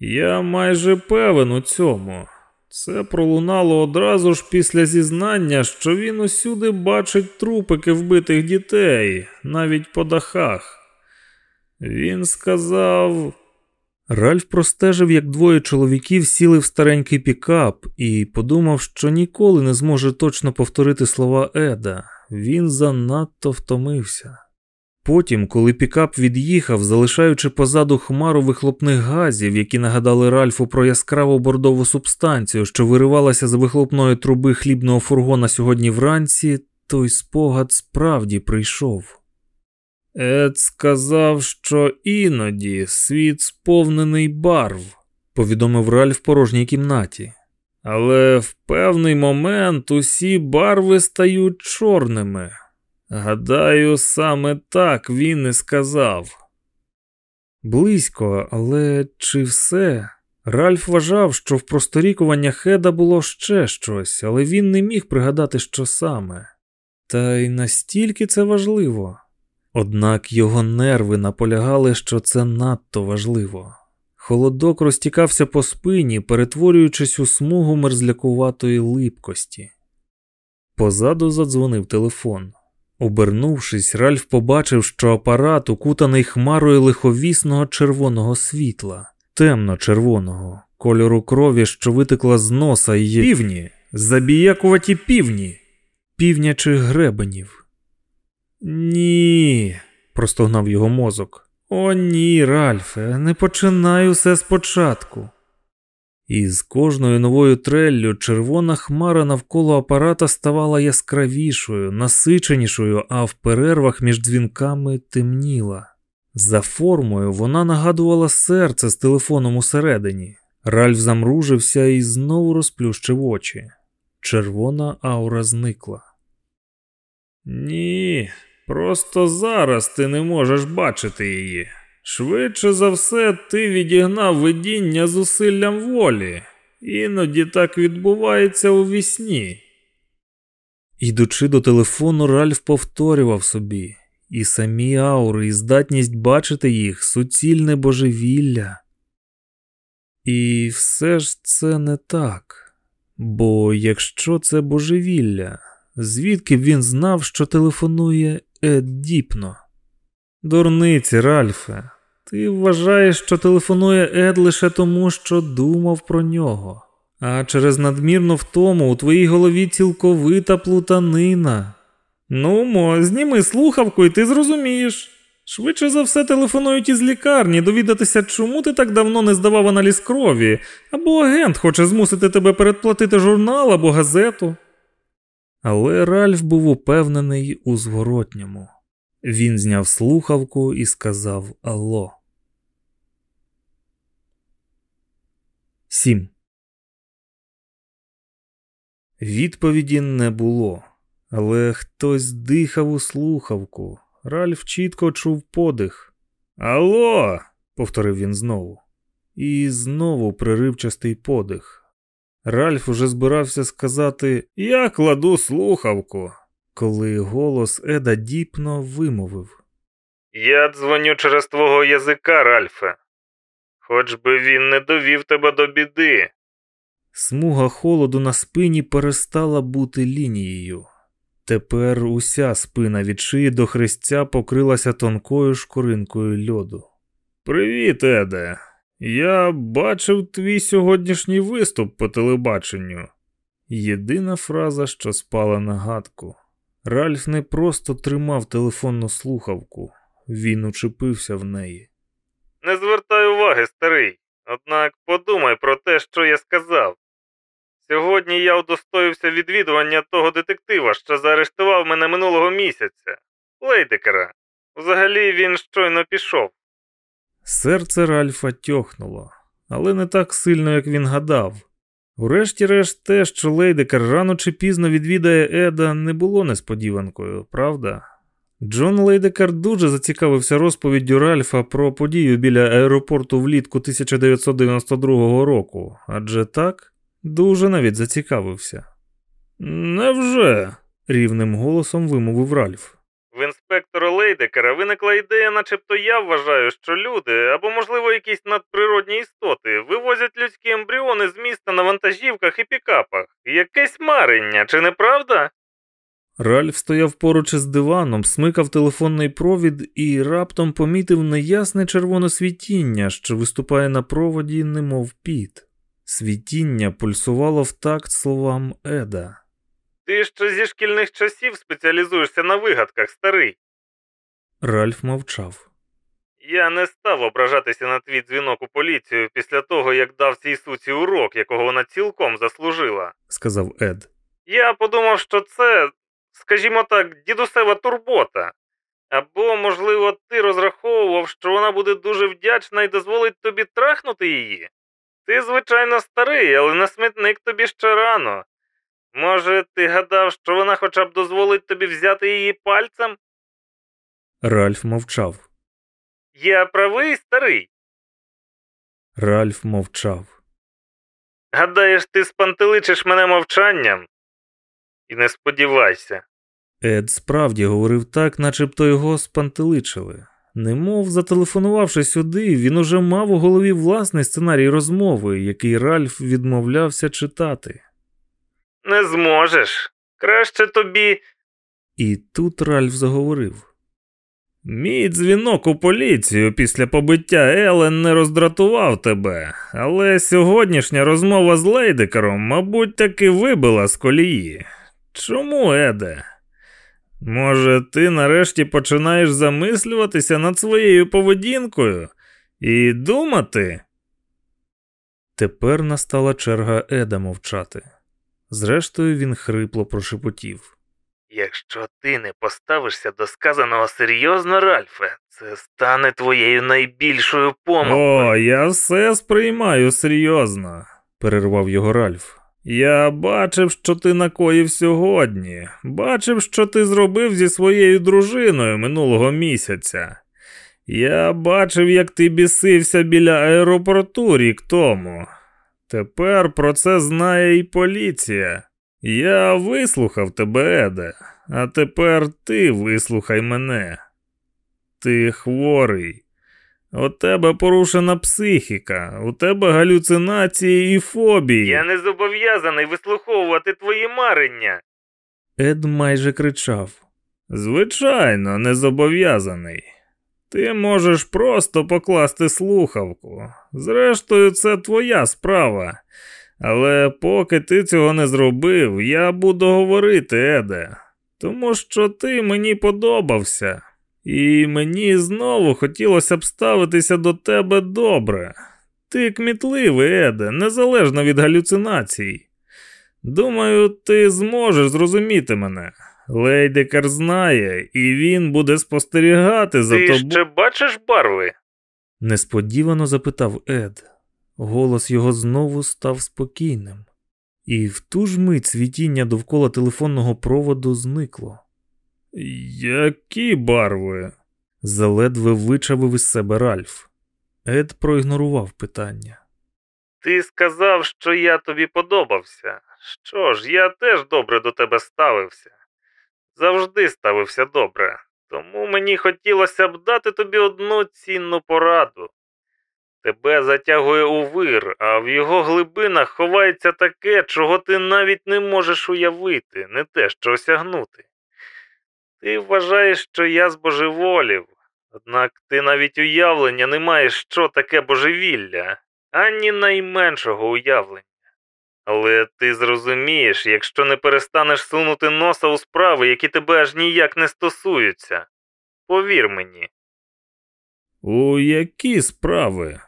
Я майже певен у цьому. Це пролунало одразу ж після зізнання, що він усюди бачить трупики вбитих дітей, навіть по дахах. Він сказав. Ральф простежив, як двоє чоловіків сіли в старенький пікап, і подумав, що ніколи не зможе точно повторити слова Еда. Він занадто втомився. Потім, коли пікап від'їхав, залишаючи позаду хмару вихлопних газів, які нагадали Ральфу про яскраву бордову субстанцію, що виривалася з вихлопної труби хлібного фургона сьогодні вранці, той спогад справді прийшов. Ед сказав, що іноді світ сповнений барв, повідомив Ральф в порожній кімнаті. Але в певний момент усі барви стають чорними. Гадаю, саме так він і сказав. Близько, але чи все? Ральф вважав, що в просторікування Хеда було ще щось, але він не міг пригадати, що саме. Та й настільки це важливо. Однак його нерви наполягали, що це надто важливо. Холодок розтікався по спині, перетворюючись у смугу мерзлякуватої липкості. Позаду задзвонив телефон. Обернувшись, Ральф побачив, що апарат укутаний хмарою лиховісного червоного світла, темно-червоного, кольору крові, що витекла з носа і півні, забіякуваті півні, півнячих гребенів. Ні, простогнав його мозок. О, ні, Ральфе, не починай усе спочатку. І з кожною новою треллю червона хмара навколо апарата ставала яскравішою, насиченішою, а в перервах між дзвінками темніла. За формою вона нагадувала серце з телефоном усередині. Ральф замружився і знову розплющив очі. Червона аура зникла. Ні, просто зараз ти не можеш бачити її. Швидше за все, ти відігнав видіння зусиллям волі, іноді так відбувається у вісні. Йдучи до телефону, Ральф повторював собі, і самі аури, і здатність бачити їх суцільне божевілля. І все ж це не так. Бо якщо це божевілля, звідки б він знав, що телефонує Ед Діпно? Дурниці, Ральфе, Ти вважаєш, що телефонує Ед лише тому, що думав про нього. А через надмірну втому у твоїй голові цілковита плутанина. Ну, мо, зніми слухавку, і ти зрозумієш. Швидше за все телефонують із лікарні довідатися, чому ти так давно не здавав аналіз крові, або агент хоче змусити тебе передплатити журнал або газету. Але Ральф був упевнений у зворотньому. Він зняв слухавку і сказав Алло. 7. Відповіді не було, але хтось дихав у слухавку. Ральф чітко чув подих. Алло, повторив він знову. І знову приривчастий подих. Ральф уже збирався сказати Я кладу слухавку, коли голос Еда діпно вимовив. Я дзвоню через твого язика, Ральфе. Хоч би він не довів тебе до біди. Смуга холоду на спині перестала бути лінією. Тепер уся спина від шиї до хрестя покрилася тонкою шкуринкою льоду. Привіт, Еде. Я бачив твій сьогоднішній виступ по телебаченню. Єдина фраза, що спала на гадку. Ральф не просто тримав телефонну слухавку, він учепився в неї. Не звертай уваги, старий. Однак подумай про те, що я сказав. Сьогодні я удостоївся відвідування того детектива, що заарештував мене минулого місяця, Лейдекера. Взагалі він щойно пішов. Серце Ральфа тьохнуло, але не так сильно, як він гадав. Урешті-решт, те, що Лейдекер рано чи пізно відвідає Еда, не було несподіванкою, правда? Джон Лейдекер дуже зацікавився розповіддю Ральфа про подію біля аеропорту влітку 1992 року, адже так дуже навіть зацікавився. Невже? рівним голосом вимовив Ральф. Інспектора Лейдекера виникла ідея, начебто я вважаю, що люди або, можливо, якісь надприродні істоти вивозять людські ембріони з міста на вантажівках і пікапах. Якесь марення, чи не правда? Ральф стояв поруч із диваном, смикав телефонний провід і раптом помітив неясне червоне світіння, що виступає на проводі, немов піт. Світіння пульсувало в такт словам Еда. Ти ще зі шкільних часів спеціалізуєшся на вигадках, старий. Ральф мовчав. Я не став ображатися на твій дзвінок у поліцію після того, як дав цій суці урок, якого вона цілком заслужила. сказав Ед. Я подумав, що це, скажімо так, дідусева турбота. Або, можливо, ти розраховував, що вона буде дуже вдячна і дозволить тобі трахнути її. Ти, звичайно, старий, але на смітник тобі ще рано. Може, ти гадав, що вона хоча б дозволить тобі взяти її пальцем? Ральф мовчав. Я правий, старий. Ральф мовчав. Гадаєш, ти спантеличиш мене мовчанням? І не сподівайся. Ед справді говорив так, начебто його спантеличили. Немов зателефонувавши сюди, він уже мав у голові власний сценарій розмови, який Ральф відмовлявся читати. Не зможеш. Краще тобі. І тут Ральф заговорив. Мій дзвінок у поліцію після побиття Елен не роздратував тебе, але сьогоднішня розмова з Лейдекером, мабуть, таки вибила з колії. Чому, Еде? Може, ти нарешті починаєш замислюватися над своєю поведінкою і думати? Тепер настала черга Еда мовчати. Зрештою, він хрипло прошепотів. Якщо ти не поставишся до сказаного серйозно, Ральфе, це стане твоєю найбільшою помилкою. О, я все сприймаю серйозно, перервав його Ральф. Я бачив, що ти накоїв сьогодні, бачив, що ти зробив зі своєю дружиною минулого місяця. Я бачив, як ти бісився біля аеропорту рік тому. Тепер про це знає і поліція. Я вислухав тебе, Еде, а тепер ти вислухай мене. Ти хворий. У тебе порушена психіка, у тебе галюцинації і фобії. Я не зобов'язаний вислуховувати твої марення. Ед майже кричав. Звичайно, не зобов'язаний. Ти можеш просто покласти слухавку. Зрештою, це твоя справа. Але поки ти цього не зробив, я буду говорити, Еде, тому що ти мені подобався, і мені знову хотілося б ставитися до тебе добре. Ти кмітливий, Еде, незалежно від галюцинацій. Думаю, ти зможеш зрозуміти мене. Лейдекар знає, і він буде спостерігати за Ти тобою. ще бачиш барви? Несподівано запитав Ед. Голос його знову став спокійним, і в ту ж мить світіння довкола телефонного проводу зникло. Які барви? заледве вичавив із себе Ральф. Ед проігнорував питання. Ти сказав, що я тобі подобався. Що ж, я теж добре до тебе ставився. Завжди ставився добре. Тому мені хотілося б дати тобі одну цінну пораду. Тебе затягує у вир, а в його глибинах ховається таке, чого ти навіть не можеш уявити, не те, що осягнути. Ти вважаєш, що я збожеволів, однак ти навіть уявлення не маєш, що таке божевілля, ані найменшого уявлення. Але ти зрозумієш, якщо не перестанеш сунути носа у справи, які тебе аж ніяк не стосуються. Повір мені. У які справи?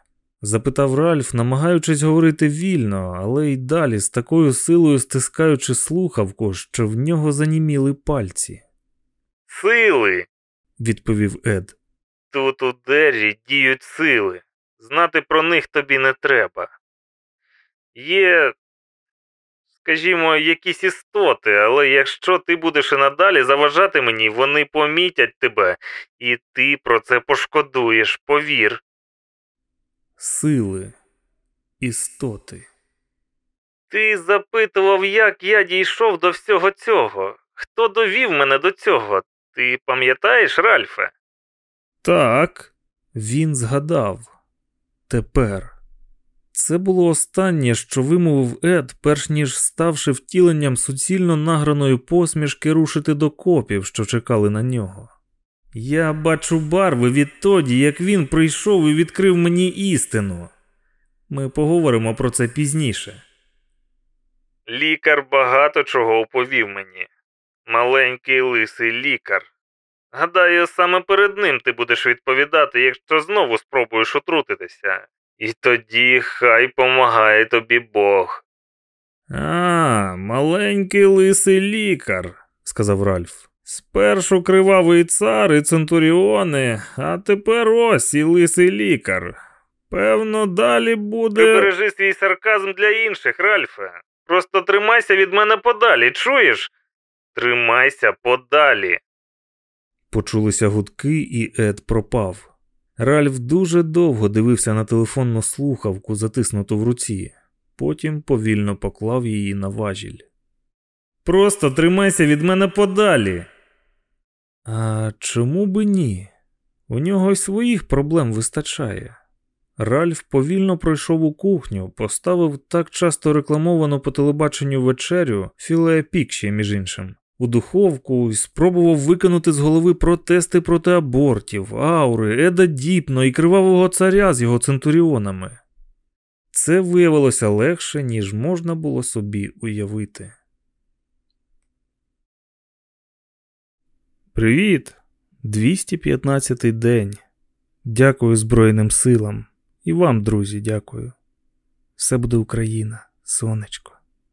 запитав Ральф, намагаючись говорити вільно, але й далі з такою силою стискаючи слухавку, що в нього заніміли пальці, Сили. відповів Ед. Тут у Деррі діють сили. Знати про них тобі не треба. Є, скажімо, якісь істоти, але якщо ти будеш і надалі заважати мені, вони помітять тебе, і ти про це пошкодуєш, повір. Сили, істоти. Ти запитував, як я дійшов до всього цього. Хто довів мене до цього? Ти пам'ятаєш, Ральфе? Так, він згадав. Тепер. Це було останнє, що вимовив Ед, перш ніж ставши втіленням суцільно награної посмішки рушити до копів, що чекали на нього. Я бачу барви відтоді, як він прийшов і відкрив мені істину. Ми поговоримо про це пізніше. Лікар багато чого оповів мені. Маленький лисий лікар. Гадаю, саме перед ним ти будеш відповідати, якщо знову спробуєш отрутитися. І тоді хай помагає тобі Бог. А, маленький лисий лікар, сказав Ральф. Спершу кривавий цар і центуріони, а тепер ось і лисий лікар. Певно, далі буде. Прибережи свій сарказм для інших, Ральфе. Просто тримайся від мене подалі, чуєш? Тримайся подалі. Почулися гудки, і Ед пропав. Ральф дуже довго дивився на телефонну слухавку, затиснуту в руці, потім повільно поклав її на важіль. Просто тримайся від мене подалі. А чому би ні? У нього й своїх проблем вистачає. Ральф повільно пройшов у кухню, поставив так часто рекламовану по телебаченню вечерю філе пікші, між іншим, у духовку і спробував викинути з голови протести проти абортів, аури, Еда Діпно і кривавого царя з його центуріонами. Це виявилося легше, ніж можна було собі уявити. Привіт! 215-й день. Дякую Збройним силам. І вам, друзі, дякую. Все буде Україна, сонечко.